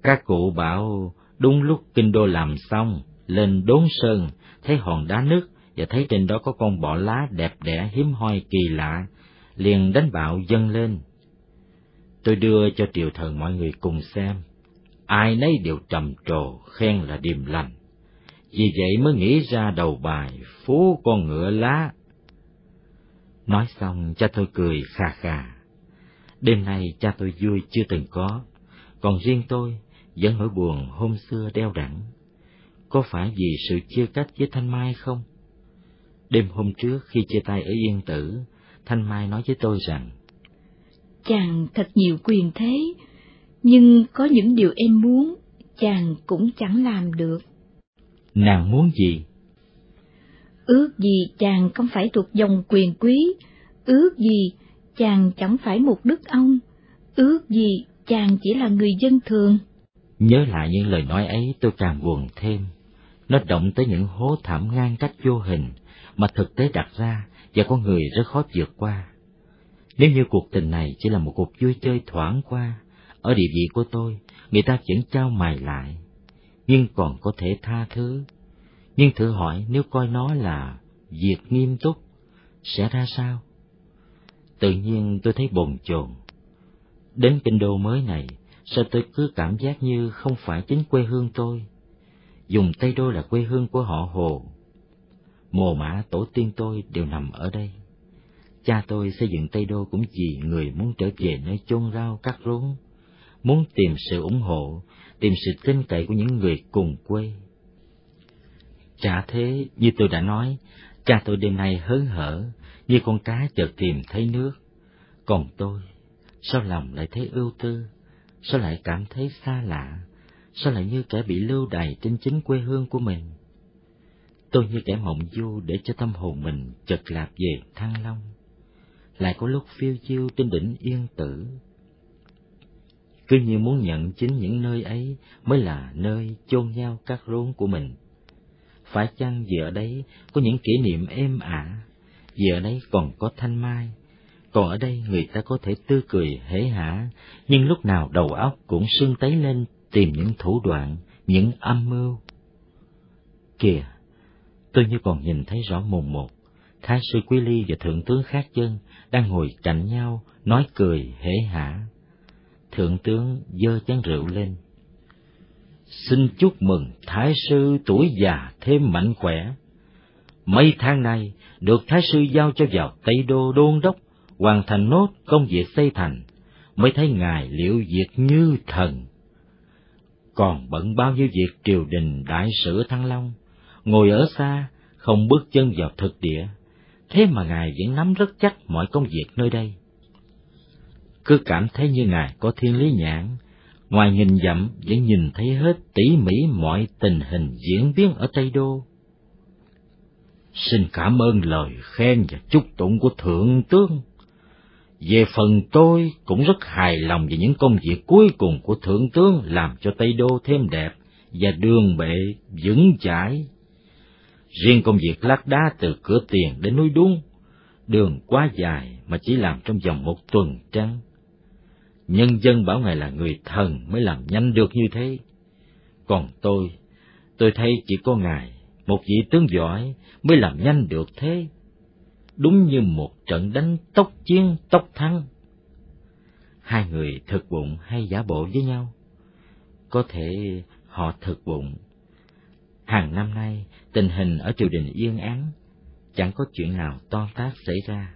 các cụ bảo đúng lúc kinh đô làm xong, lên đốn sơn, thấy hòn đá nước và thấy trên đó có con bọ lá đẹp đẽ hiếm hoi kỳ lạ, liền đánh bạo dâng lên. Tôi đưa cho triều thần mọi người cùng xem, ai nấy đều trầm trồ khen là điềm lành. Vì vậy mới nghĩ ra đầu bài phú con ngựa lá. Nói xong cha tôi cười khà khà. Đêm nay cha tôi vui chưa từng có, còn riêng tôi vẫn nỗi buồn hôm xưa đeo đẳng. Có phải vì sự chia cách với Thanh Mai không? Đêm hôm trước khi chia tay ở Yên Tử, Thanh Mai nói với tôi rằng Chàng thật nhiều quyền thế, nhưng có những điều em muốn, chàng cũng chẳng làm được. Nàng muốn gì? Ước gì chàng không phải thuộc dòng quyền quý, ước gì chàng chẳng phải một đức ông, ước gì chàng chỉ là người dân thường. Nhớ lại những lời nói ấy tôi càng buồn thêm. Nó động tới những hố thảm ngang cách vô hình mà thực tế đặt ra và con người rất khó vượt qua. Nếu như cuộc tình này chỉ là một cuộc vui chơi thoảng qua, ở địa vị của tôi, người ta vẫn trao mài lại, nhưng còn có thể tha thứ. Nhưng thử hỏi nếu coi nó là việc nghiêm túc, sẽ ra sao? Tự nhiên tôi thấy bồn chồn. Đến kinh đô mới này, sao tôi cứ cảm giác như không phải chính quê hương tôi? Dùng Tây Đô là quê hương của họ Hồ. Mồ mã tổ tiên tôi đều nằm ở đây. Cha tôi xây dựng Tây Đô cũng vì người muốn trở về nơi chôn rau cắt rốn, muốn tìm sự ủng hộ, tìm sự tin cậy của những người cùng quê. Chả thế, như tôi đã nói, cha tôi đêm nay hớn hở, như con cá chợt tìm thấy nước. Còn tôi, sao lòng lại thấy ưu tư, sao lại cảm thấy xa lạ, sao lại như kẻ bị lưu đày trên chính quê hương của mình. Tôi như kẻ mộng du để cho tâm hồn mình chật lạc về Thăng Long, lại có lúc phiêu diêu trên đỉnh Yên Tử. Cứ như muốn nhận chính những nơi ấy mới là nơi chôn nhau các rốn của mình. Phải chăng vì ở đấy có những kỷ niệm êm ả, vì ở đấy còn có thanh mai, còn ở đây người ta có thể tươi cười hễ hả, nhưng lúc nào đầu óc cũng sưng tấy lên tìm những thủ đoạn, những âm mưu. Kìa, tôi như còn nhìn thấy rõ mồn một, Thái sư Quý Ly và Thượng tướng Khác Chân đang ngồi cạnh nhau, nói cười hễ hả. Thượng tướng dơ chén rượu lên. Xin chúc mừng Thái sư tuổi già thêm mạnh khỏe. Mấy tháng nay được Thái sư giao cho vào Tây Đô đôn đốc, hoàn thành nốt công việc xây thành, mới thấy ngài liệu việc như thần. Còn bận bao nhiêu việc triều đình đại sử Thăng Long, ngồi ở xa, không bước chân vào thực địa, thế mà ngài vẫn nắm rất chắc mọi công việc nơi đây. Cứ cảm thấy như ngài có thiên lý nhãn, ngoài nghìn dặm vẫn nhìn thấy hết tỉ mỉ mọi tình hình diễn biến ở Tây Đô. Xin cảm ơn lời khen và chúc tụng của Thượng tướng. Về phần tôi cũng rất hài lòng về những công việc cuối cùng của Thượng tướng làm cho Tây Đô thêm đẹp và đường bệ vững chãi. Riêng công việc lát đá từ cửa tiền đến núi đuông, đường quá dài mà chỉ làm trong vòng một tuần trăng. Nhân dân bảo ngài là người thần mới làm nhanh được như thế. Còn tôi, tôi thấy chỉ có ngài, một vị tướng giỏi mới làm nhanh được thế. Đúng như một trận đánh tốc chiến tốc thắng. Hai người thực bụng hay giả bộ với nhau? Có thể họ thực bụng. Hàng năm nay, tình hình ở triều đình yên án, chẳng có chuyện nào to tác xảy ra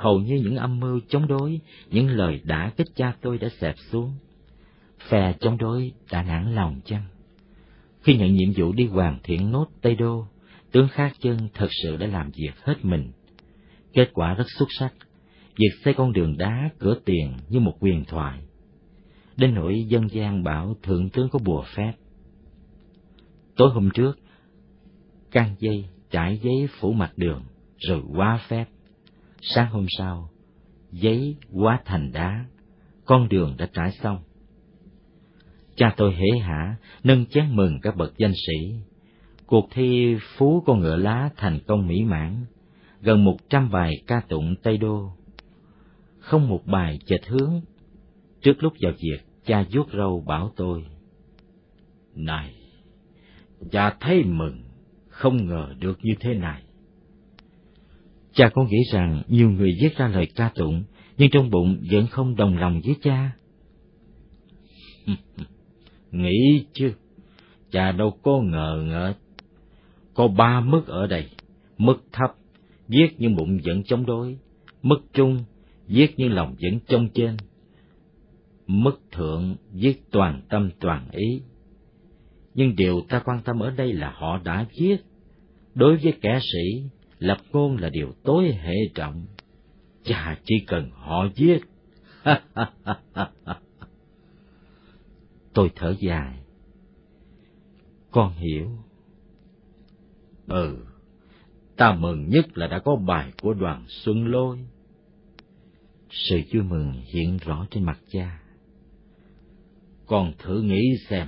hầu như những âm mưu chống đối, những lời đã kích cha tôi đã xẹp xuống. Phe chống đối đã nản lòng chăng? Khi nhận nhiệm vụ đi hoàn thiện nốt Tây Đô, tướng Khác Chân thật sự đã làm việc hết mình. Kết quả rất xuất sắc, việc xây con đường đá cửa tiền như một quyền thoại. Đến nỗi dân gian bảo thượng tướng có bùa phép. Tối hôm trước, căng dây trải giấy phủ mặt đường, rồi qua phép Sáng hôm sau, giấy hóa thành đá, con đường đã trải xong. Cha tôi hễ hả, nâng chén mừng các bậc danh sĩ. Cuộc thi phú con ngựa lá thành công mỹ mãn, gần một trăm bài ca tụng Tây Đô. Không một bài chệch hướng. Trước lúc vào việc, cha vuốt râu bảo tôi. Này, cha thấy mừng, không ngờ được như thế này. Cha có nghĩ rằng nhiều người viết ra lời ca tụng, nhưng trong bụng vẫn không đồng lòng với cha. nghĩ chứ, cha đâu có ngờ ngợ. Có ba mức ở đây, mức thấp, viết nhưng bụng vẫn chống đối, mất trung, viết nhưng lòng vẫn trông trên, mất thượng, viết toàn tâm toàn ý. Nhưng điều ta quan tâm ở đây là họ đã viết. Đối với kẻ sĩ, lập ngôn là điều tối hệ trọng. Chà chỉ cần họ giết. Tôi thở dài. Con hiểu. Ừ, ta mừng nhất là đã có bài của đoàn Xuân Lôi. Sự vui mừng hiện rõ trên mặt cha. Còn thử nghĩ xem,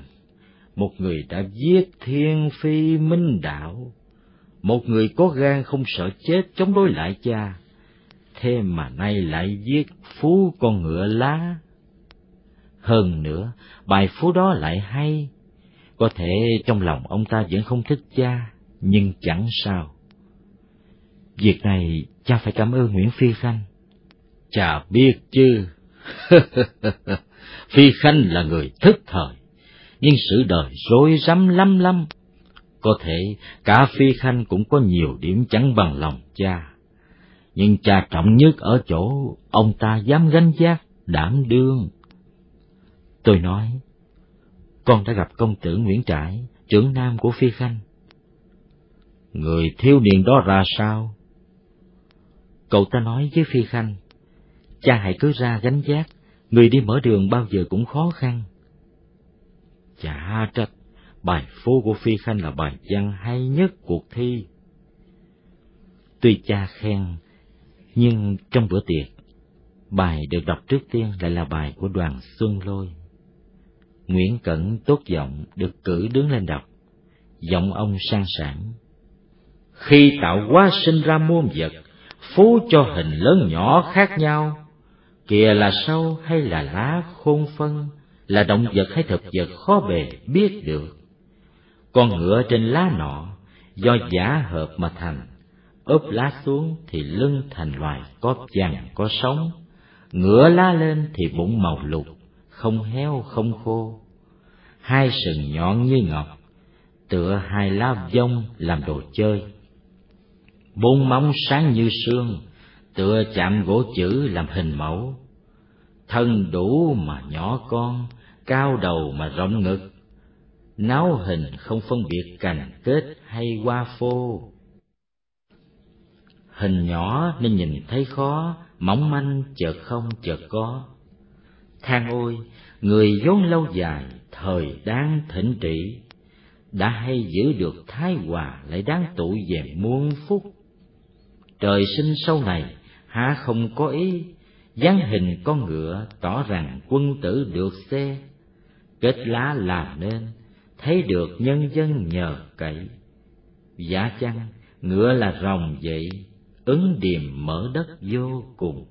một người đã giết thiên phi minh đạo, một người có gan không sợ chết chống đối lại cha, thế mà nay lại giết phú con ngựa lá. Hơn nữa, bài phú đó lại hay, có thể trong lòng ông ta vẫn không thích cha, nhưng chẳng sao. Việc này cha phải cảm ơn Nguyễn Phi Khanh. Cha biết chứ. Phi Khanh là người thức thời, nhưng sự đời rối rắm lắm lắm. Có thể cả Phi Khanh cũng có nhiều điểm chẳng bằng lòng cha. Nhưng cha trọng nhất ở chỗ ông ta dám gánh giác, đảm đương. Tôi nói, con đã gặp công tử Nguyễn Trãi, trưởng nam của Phi Khanh. Người thiếu niên đó ra sao? Cậu ta nói với Phi Khanh, cha hãy cứ ra gánh giác, người đi mở đường bao giờ cũng khó khăn. Chả trách, bài phố của Phi Khanh là bài văn hay nhất cuộc thi. Tuy cha khen, nhưng trong bữa tiệc, bài được đọc trước tiên lại là bài của đoàn Xuân Lôi. Nguyễn Cẩn tốt giọng được cử đứng lên đọc, giọng ông sang sảng. Khi tạo hóa sinh ra muôn vật, phú cho hình lớn nhỏ khác nhau, kìa là sâu hay là lá khôn phân, là động vật hay thực vật khó bề biết được. Con ngựa trên lá nọ, do giả hợp mà thành, ốp lá xuống thì lưng thành loài có vàng có sống, ngựa lá lên thì bụng màu lục, không héo không khô. Hai sừng nhọn như ngọc, tựa hai lá vông làm đồ chơi. Bốn móng sáng như sương, tựa chạm gỗ chữ làm hình mẫu. Thân đủ mà nhỏ con, cao đầu mà rộng ngực, náo hình không phân biệt cành kết hay hoa phô. Hình nhỏ nên nhìn thấy khó, mỏng manh chợt không chợt có. Than ôi, người vốn lâu dài, thời đáng thịnh trị, đã hay giữ được thái hòa lại đáng tụ về muôn phúc. Trời sinh sau này, há không có ý, dáng hình con ngựa tỏ rằng quân tử được xe, kết lá làm nên, thấy được nhân dân nhờ cậy. Giả chăng, ngựa là rồng vậy, ứng điềm mở đất vô cùng.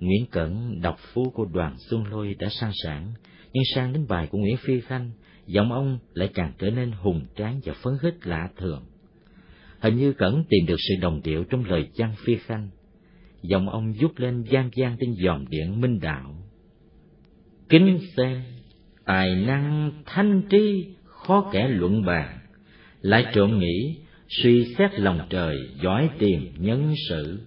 Nguyễn Cẩn đọc phú của đoàn Xuân Lôi đã sang sảng, nhưng sang đến bài của Nguyễn Phi Khanh, giọng ông lại càng trở nên hùng tráng và phấn khích lạ thường. Hình như Cẩn tìm được sự đồng điệu trong lời văn Phi Khanh. Giọng ông vút lên gian gian trên dòm điện minh đạo. Kính xem, tài năng thanh tri khó kẻ luận bàn, lại trộm nghĩ suy xét lòng trời giỏi tìm nhân sự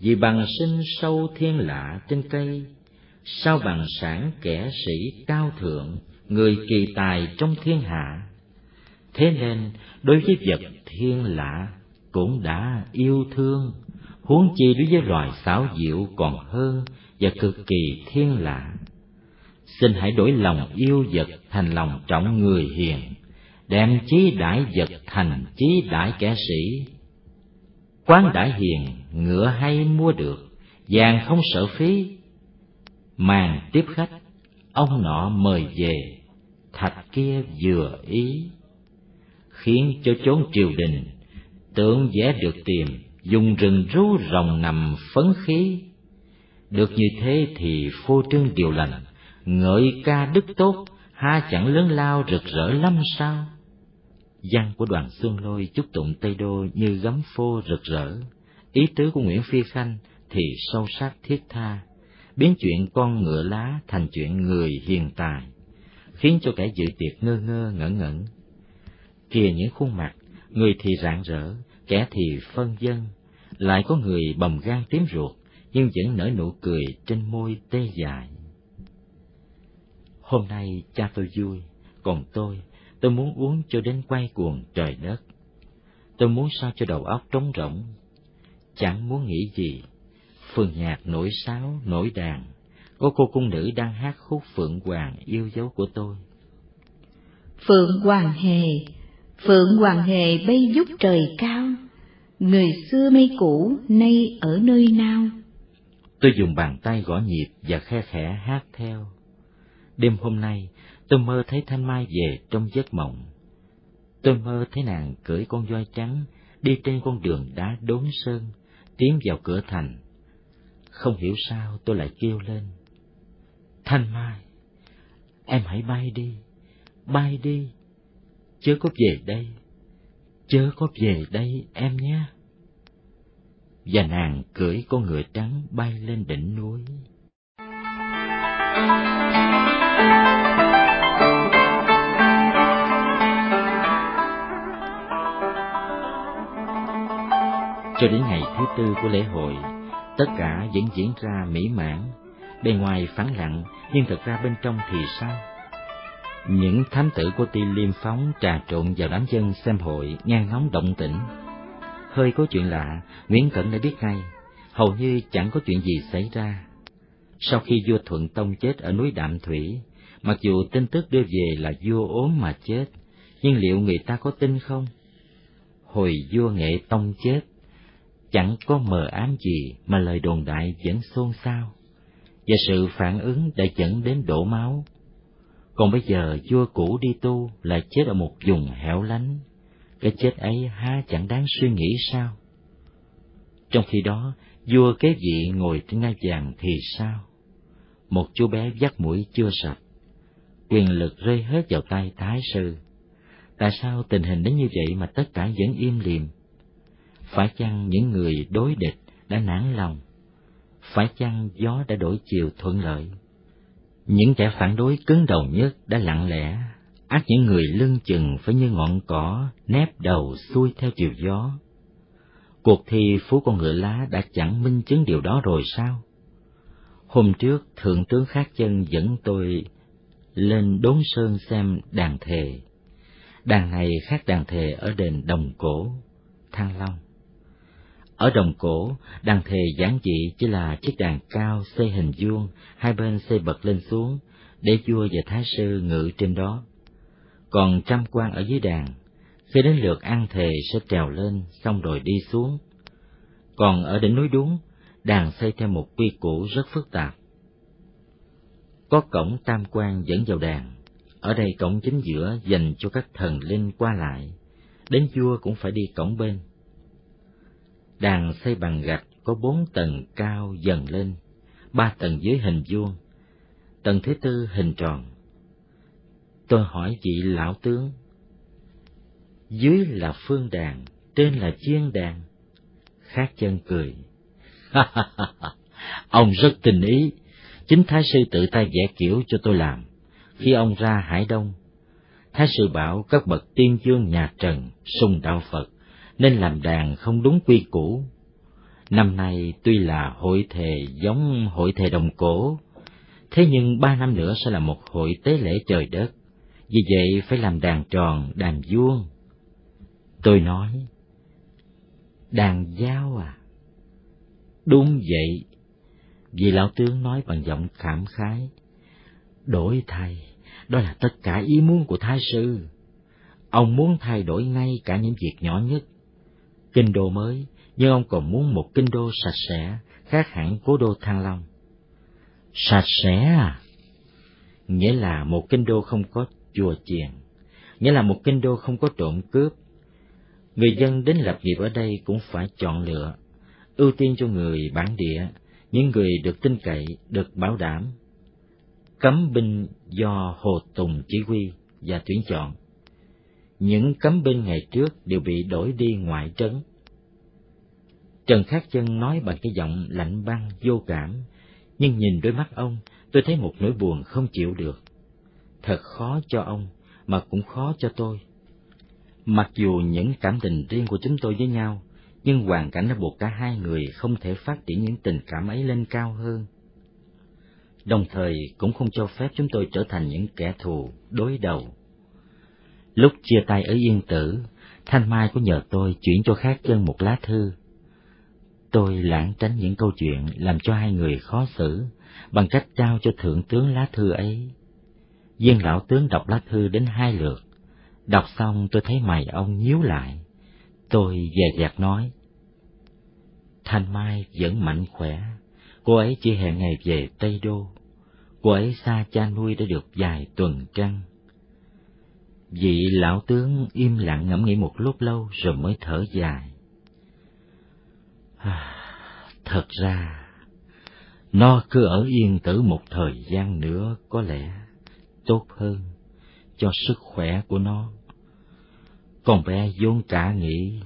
vì bằng sinh sâu thiên lạ trên cây sao bằng sản kẻ sĩ cao thượng người kỳ tài trong thiên hạ thế nên đối với vật thiên lạ cũng đã yêu thương. Huống chi đối với loài xảo diệu còn hơn và cực kỳ thiên lạ. Xin hãy đổi lòng yêu vật thành lòng trọng người hiền, đem chí đại vật thành chí đại kẻ sĩ. Quán đại hiền, ngựa hay mua được, vàng không sợ phí. Màn tiếp khách, ông nọ mời về, thạch kia vừa ý khiến cho chốn triều đình tưởng vẽ được tìm dùng rừng rú rồng nằm phấn khí được như thế thì phô trương điều lành ngợi ca đức tốt ha chẳng lớn lao rực rỡ lắm sao Văn của đoàn Xuân Lôi chúc tụng Tây Đô như gấm phô rực rỡ. Ý tứ của Nguyễn Phi Khanh thì sâu sắc thiết tha, biến chuyện con ngựa lá thành chuyện người hiền tài, khiến cho kẻ dự tiệc ngơ ngơ ngẩn ngẩn. Kìa những khuôn mặt, người thì rạng rỡ, kẻ thì phân dân, lại có người bầm gan tím ruột, nhưng vẫn nở nụ cười trên môi tê dại. Hôm nay cha tôi vui, còn tôi Tôi muốn uống cho đến quay cuồng trời đất. Tôi muốn sao cho đầu óc trống rỗng. Chẳng muốn nghĩ gì. Phường nhạc nổi sáo, nổi đàn. Có cô cung nữ đang hát khúc Phượng Hoàng yêu dấu của tôi. Phượng Hoàng hề, Phượng Hoàng hề bay giúp trời cao. Người xưa mây cũ, nay ở nơi nào? Tôi dùng bàn tay gõ nhịp và khe khẽ hát theo. Đêm hôm nay, tôi mơ thấy Thanh Mai về trong giấc mộng. Tôi mơ thấy nàng cưỡi con voi trắng đi trên con đường đá đốn sơn, tiến vào cửa thành. Không hiểu sao tôi lại kêu lên. Thanh Mai, em hãy bay đi, bay đi, chớ có về đây, chớ có về đây em nhé. Và nàng cưỡi con ngựa trắng bay lên đỉnh núi. Cho đến ngày thứ tư của lễ hội, tất cả vẫn diễn ra mỹ mãn, bề ngoài phẳng lặng nhưng thật ra bên trong thì sao? Những thám tử của ti liêm phóng trà trộn vào đám dân xem hội ngang ngóng động tĩnh. Hơi có chuyện lạ, Nguyễn Cẩn đã biết ngay, hầu như chẳng có chuyện gì xảy ra. Sau khi vua Thuận Tông chết ở núi Đạm Thủy, mặc dù tin tức đưa về là vua ốm mà chết, nhưng liệu người ta có tin không? Hồi vua Nghệ Tông chết, chẳng có mờ ám gì mà lời đồn đại vẫn xôn xao, và sự phản ứng đã dẫn đến đổ máu. Còn bây giờ vua cũ đi tu lại chết ở một vùng hẻo lánh, cái chết ấy há chẳng đáng suy nghĩ sao? Trong khi đó, vua kế vị ngồi trên ngai vàng thì sao? Một chú bé dắt mũi chưa sạch, quyền lực rơi hết vào tay thái sư. Tại sao tình hình đến như vậy mà tất cả vẫn im lìm? Phải chăng những người đối địch đã nản lòng? Phải chăng gió đã đổi chiều thuận lợi? Những kẻ phản đối cứng đầu nhất đã lặng lẽ, ác những người lưng chừng phải như ngọn cỏ nép đầu xuôi theo chiều gió. Cuộc thi phú con ngựa lá đã chẳng minh chứng điều đó rồi sao? Hôm trước, Thượng tướng Khát Chân dẫn tôi lên đốn sơn xem đàn thề. Đàn này khác đàn thề ở đền Đồng Cổ, Thăng Long. Ở đồng cổ, đàn thề giản dị chỉ là chiếc đàn cao xây hình vuông, hai bên xây bật lên xuống, để vua và thái sư ngự trên đó. Còn trăm quan ở dưới đàn, khi đến lượt ăn thề sẽ trèo lên, xong rồi đi xuống. Còn ở đỉnh núi đúng, đàn xây theo một quy củ rất phức tạp. Có cổng tam quan dẫn vào đàn, ở đây cổng chính giữa dành cho các thần linh qua lại, đến vua cũng phải đi cổng bên Đàn xây bằng gạch có bốn tầng cao dần lên, ba tầng dưới hình vuông, tầng thứ tư hình tròn. Tôi hỏi vị lão tướng, dưới là phương đàn, trên là chiên đàn. Khác chân cười. ông rất tình ý, chính Thái sư tự tay vẽ kiểu cho tôi làm. Khi ông ra Hải Đông, Thái sư bảo các bậc tiên dương nhà Trần sùng đạo Phật nên làm đàn không đúng quy củ. Năm nay tuy là hội thề giống hội thề đồng cổ, thế nhưng ba năm nữa sẽ là một hội tế lễ trời đất, vì vậy phải làm đàn tròn, đàn vuông. Tôi nói, đàn giao à? Đúng vậy, vì lão tướng nói bằng giọng cảm khái. Đổi thay, đó là tất cả ý muốn của thái sư. Ông muốn thay đổi ngay cả những việc nhỏ nhất kinh đô mới, nhưng ông còn muốn một kinh đô sạch sẽ, khác hẳn cố đô Thăng Long. Sạch sẽ à? Nghĩa là một kinh đô không có chùa chiền, nghĩa là một kinh đô không có trộm cướp. Người dân đến lập nghiệp ở đây cũng phải chọn lựa, ưu tiên cho người bản địa, những người được tin cậy, được bảo đảm. Cấm binh do Hồ Tùng chỉ huy và tuyển chọn những cấm binh ngày trước đều bị đổi đi ngoại trấn. Trần Khát Chân nói bằng cái giọng lạnh băng, vô cảm, nhưng nhìn đôi mắt ông, tôi thấy một nỗi buồn không chịu được. Thật khó cho ông, mà cũng khó cho tôi. Mặc dù những cảm tình riêng của chúng tôi với nhau, nhưng hoàn cảnh đã buộc cả hai người không thể phát triển những tình cảm ấy lên cao hơn. Đồng thời cũng không cho phép chúng tôi trở thành những kẻ thù đối đầu. Lúc chia tay ở Yên Tử, Thanh Mai có nhờ tôi chuyển cho Khác Chân một lá thư. Tôi lãng tránh những câu chuyện làm cho hai người khó xử, bằng cách trao cho thượng tướng lá thư ấy. Viên lão tướng đọc lá thư đến hai lượt, đọc xong tôi thấy mày ông nhíu lại. Tôi dè dặt nói, Thanh Mai vẫn mạnh khỏe, cô ấy chỉ hẹn ngày về Tây Đô. cô ấy xa cha nuôi đã được vài tuần trăng. Vị lão tướng im lặng ngẫm nghĩ một lúc lâu rồi mới thở dài. À, thật ra, nó cứ ở yên tử một thời gian nữa có lẽ tốt hơn cho sức khỏe của nó. Con bé vốn cả nghĩ,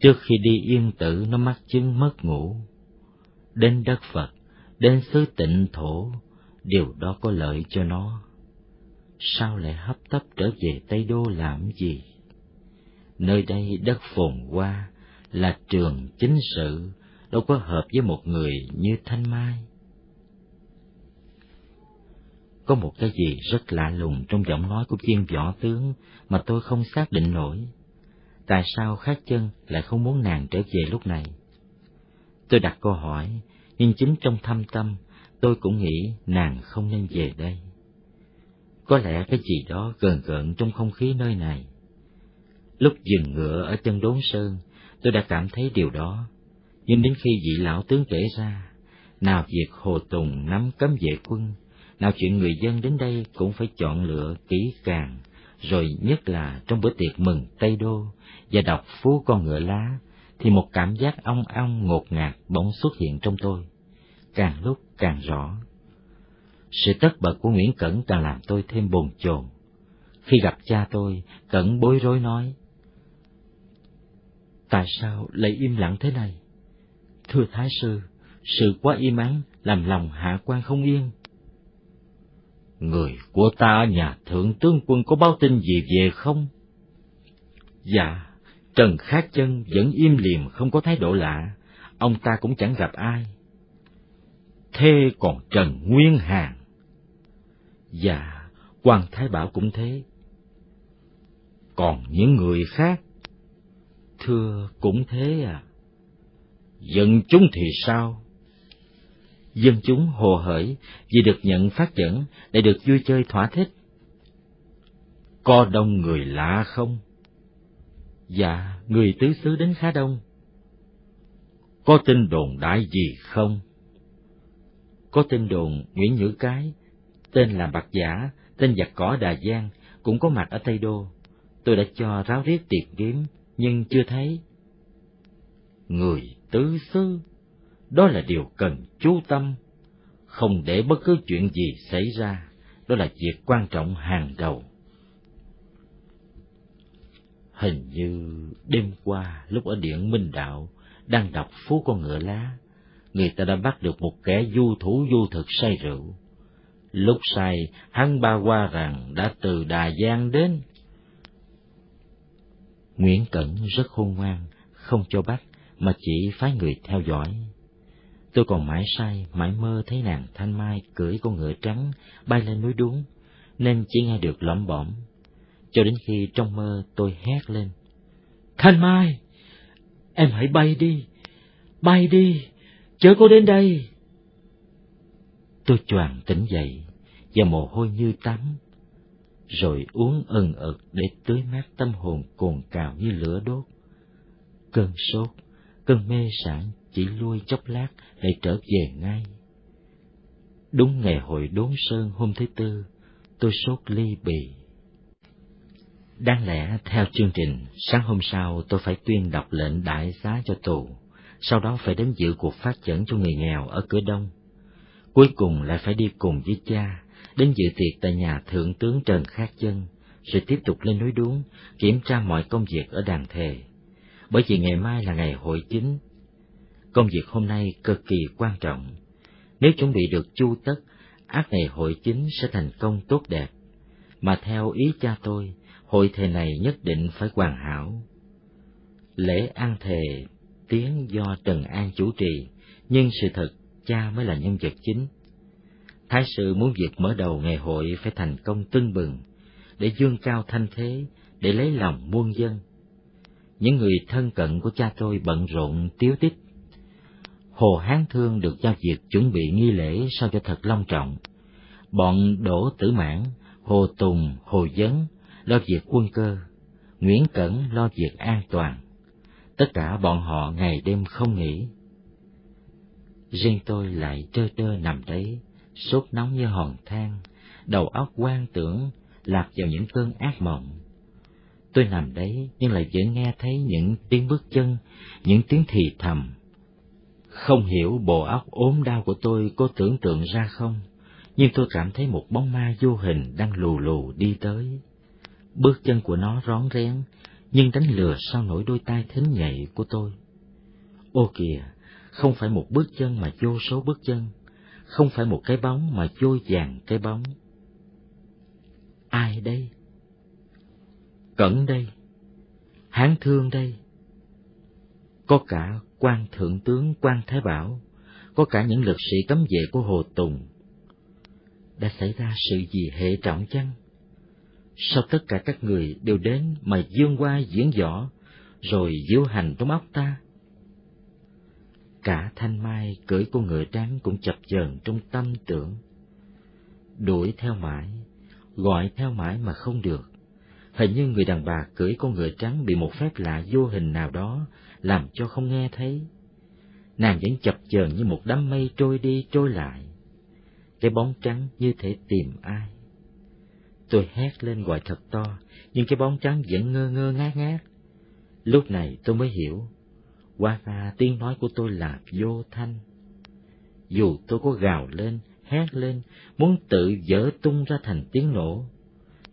trước khi đi yên tử nó mắc chứng mất ngủ. Đến đất Phật, đến xứ tịnh thổ, điều đó có lợi cho nó. Sao lại hấp tấp trở về Tây Đô làm gì? Nơi đây đất phồn hoa, là trường chính sự, đâu có hợp với một người như Thanh Mai. Có một cái gì rất lạ lùng trong giọng nói của viên võ tướng mà tôi không xác định nổi. Tại sao khác chân lại không muốn nàng trở về lúc này? Tôi đặt câu hỏi, nhưng chính trong thâm tâm, tôi cũng nghĩ nàng không nên về đây. Có lẽ cái gì đó gần gợn trong không khí nơi này. Lúc dừng ngựa ở chân đốn sơn, tôi đã cảm thấy điều đó, nhưng đến khi vị lão tướng kể ra, nào việc Hồ Tùng nắm cấm vệ quân, nào chuyện người dân đến đây cũng phải chọn lựa kỹ càng, rồi nhất là trong bữa tiệc mừng Tây Đô và đọc phú con ngựa lá, thì một cảm giác ong ong ngột ngạt bỗng xuất hiện trong tôi, càng lúc càng rõ. Sự tất bật của Nguyễn Cẩn càng làm tôi thêm bồn chồn. Khi gặp cha tôi, Cẩn bối rối nói, Tại sao lại im lặng thế này? Thưa Thái Sư, sự quá im ắng làm lòng hạ quan không yên. Người của ta ở nhà thượng tướng quân có báo tin gì về không? Dạ, Trần Khát Chân vẫn im liềm không có thái độ lạ, ông ta cũng chẳng gặp ai. Thế còn Trần Nguyên Hàn? Dạ, Hoàng Thái Bảo cũng thế. Còn những người khác? Thưa, cũng thế à. Dân chúng thì sao? Dân chúng hồ hởi vì được nhận phát dẫn để được vui chơi thỏa thích. Có đông người lạ không? Dạ, người tứ xứ đến khá đông. Có tin đồn đại gì không? Có tin đồn Nguyễn Nhữ Cái, tên là Bạc Giả, tên giặc cỏ Đà Giang, cũng có mặt ở Tây Đô. Tôi đã cho ráo riết tiệc kiếm, nhưng chưa thấy. Người tứ xứ, đó là điều cần chú tâm, không để bất cứ chuyện gì xảy ra, đó là việc quan trọng hàng đầu. Hình như đêm qua lúc ở Điện Minh Đạo đang đọc Phú Con Ngựa Lá, người ta đã bắt được một kẻ du thủ du thực say rượu. Lúc say, hắn ba qua rằng đã từ Đà Giang đến. Nguyễn Cẩn rất khôn ngoan, không cho bắt, mà chỉ phái người theo dõi. Tôi còn mãi say, mãi mơ thấy nàng Thanh Mai cưỡi con ngựa trắng bay lên núi đuống, nên chỉ nghe được lõm bõm cho đến khi trong mơ tôi hét lên. Thanh Mai, em hãy bay đi, bay đi, chớ có đến đây. Tôi choàng tỉnh dậy và mồ hôi như tắm, rồi uống ừng ực để tưới mát tâm hồn cồn cào như lửa đốt. Cơn sốt, cơn mê sản chỉ lui chốc lát để trở về ngay. Đúng ngày hội đốn sơn hôm thứ tư, tôi sốt ly bì Đáng lẽ theo chương trình, sáng hôm sau tôi phải tuyên đọc lệnh đại giá cho tù, sau đó phải đến dự cuộc phát triển cho người nghèo ở cửa đông. Cuối cùng lại phải đi cùng với cha, đến dự tiệc tại nhà Thượng tướng Trần Khát Chân, rồi tiếp tục lên núi đuống, kiểm tra mọi công việc ở đàn thề. Bởi vì ngày mai là ngày hội chính. Công việc hôm nay cực kỳ quan trọng. Nếu chuẩn bị được chu tất, ác ngày hội chính sẽ thành công tốt đẹp. Mà theo ý cha tôi, hội thề này nhất định phải hoàn hảo. Lễ an thề tiếng do Trần An chủ trì, nhưng sự thật cha mới là nhân vật chính. Thái sư muốn việc mở đầu ngày hội phải thành công tưng bừng, để dương cao thanh thế, để lấy lòng muôn dân. Những người thân cận của cha tôi bận rộn tiếu tích. Hồ Hán Thương được giao việc chuẩn bị nghi lễ sao cho thật long trọng. Bọn Đỗ Tử Mãn, Hồ Tùng, Hồ Dấn lo việc quân cơ, Nguyễn Cẩn lo việc an toàn. Tất cả bọn họ ngày đêm không nghỉ. Riêng tôi lại trơ trơ nằm đấy, sốt nóng như hòn than, đầu óc quan tưởng, lạc vào những cơn ác mộng. Tôi nằm đấy nhưng lại vẫn nghe thấy những tiếng bước chân, những tiếng thì thầm. Không hiểu bộ óc ốm đau của tôi có tưởng tượng ra không, nhưng tôi cảm thấy một bóng ma vô hình đang lù lù đi tới. Bước chân của nó rón rén, nhưng đánh lừa sau nổi đôi tai thính nhạy của tôi. Ô kìa, không phải một bước chân mà vô số bước chân, không phải một cái bóng mà vô vàng cái bóng. Ai đây? Cẩn đây, Hán Thương đây, có cả quan thượng tướng quan Thái Bảo, có cả những lực sĩ cấm vệ của Hồ Tùng. Đã xảy ra sự gì hệ trọng chăng? Sao tất cả các người đều đến mà dương qua diễn võ, rồi diễu hành trong óc ta? Cả thanh mai cưỡi con ngựa trắng cũng chập chờn trong tâm tưởng. Đuổi theo mãi, gọi theo mãi mà không được. Hình như người đàn bà cưỡi con ngựa trắng bị một phép lạ vô hình nào đó làm cho không nghe thấy. Nàng vẫn chập chờn như một đám mây trôi đi trôi lại. Cái bóng trắng như thể tìm ai. Tôi hét lên gọi thật to, nhưng cái bóng trắng vẫn ngơ ngơ ngác ngác. Lúc này tôi mới hiểu, qua ra tiếng nói của tôi là vô thanh. Dù tôi có gào lên, hét lên, muốn tự dỡ tung ra thành tiếng nổ,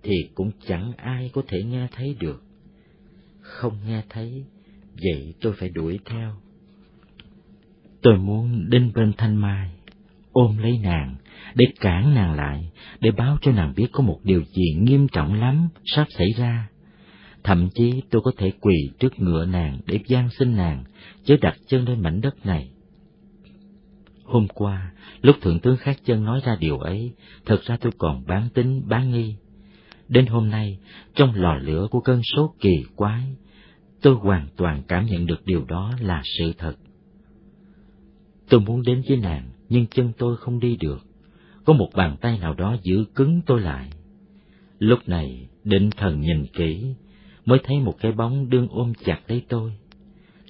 thì cũng chẳng ai có thể nghe thấy được. Không nghe thấy, vậy tôi phải đuổi theo. Tôi muốn đến bên Thanh Mai, ôm lấy nàng, để cản nàng lại, để báo cho nàng biết có một điều gì nghiêm trọng lắm sắp xảy ra. Thậm chí tôi có thể quỳ trước ngựa nàng để gian xin nàng, chớ đặt chân lên mảnh đất này. Hôm qua, lúc Thượng tướng Khác Chân nói ra điều ấy, thật ra tôi còn bán tính, bán nghi. Đến hôm nay, trong lò lửa của cơn sốt kỳ quái, tôi hoàn toàn cảm nhận được điều đó là sự thật. Tôi muốn đến với nàng, nhưng chân tôi không đi được. Có một bàn tay nào đó giữ cứng tôi lại. Lúc này, định thần nhìn kỹ, mới thấy một cái bóng đương ôm chặt lấy tôi.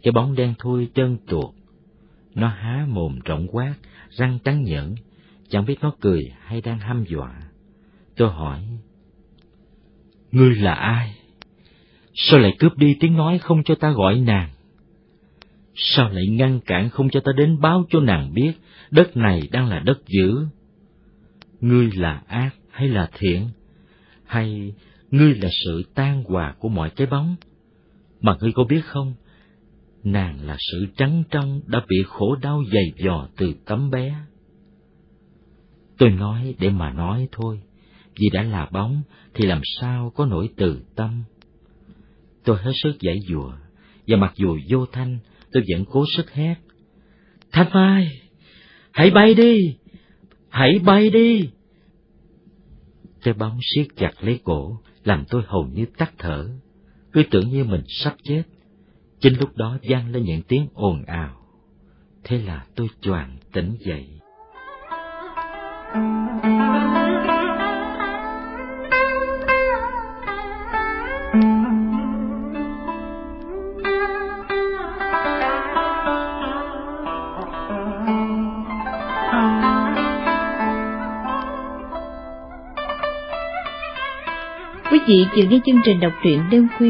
Cái bóng đen thui trơn tuột. Nó há mồm rộng quát, răng trắng nhẫn, chẳng biết nó cười hay đang hăm dọa. Tôi hỏi, Ngươi là ai? Sao lại cướp đi tiếng nói không cho ta gọi nàng? Sao lại ngăn cản không cho ta đến báo cho nàng biết đất này đang là đất dữ? Ngươi là ác hay là thiện? Hay ngươi là sự tan hòa của mọi cái bóng? Mà ngươi có biết không, nàng là sự trắng trong đã bị khổ đau dày dò từ tấm bé. Tôi nói để mà nói thôi, vì đã là bóng thì làm sao có nỗi từ tâm. Tôi hết sức giải dùa, và mặc dù vô thanh, tôi vẫn cố sức hét. Thanh Mai, hãy bay đi, hãy bay đi. Cái bóng siết chặt lấy cổ, làm tôi hầu như tắt thở, cứ tưởng như mình sắp chết. Chính lúc đó vang lên những tiếng ồn ào. Thế là tôi choàng tỉnh dậy. Vị vừa nghe chương trình đọc truyện đêm khuya.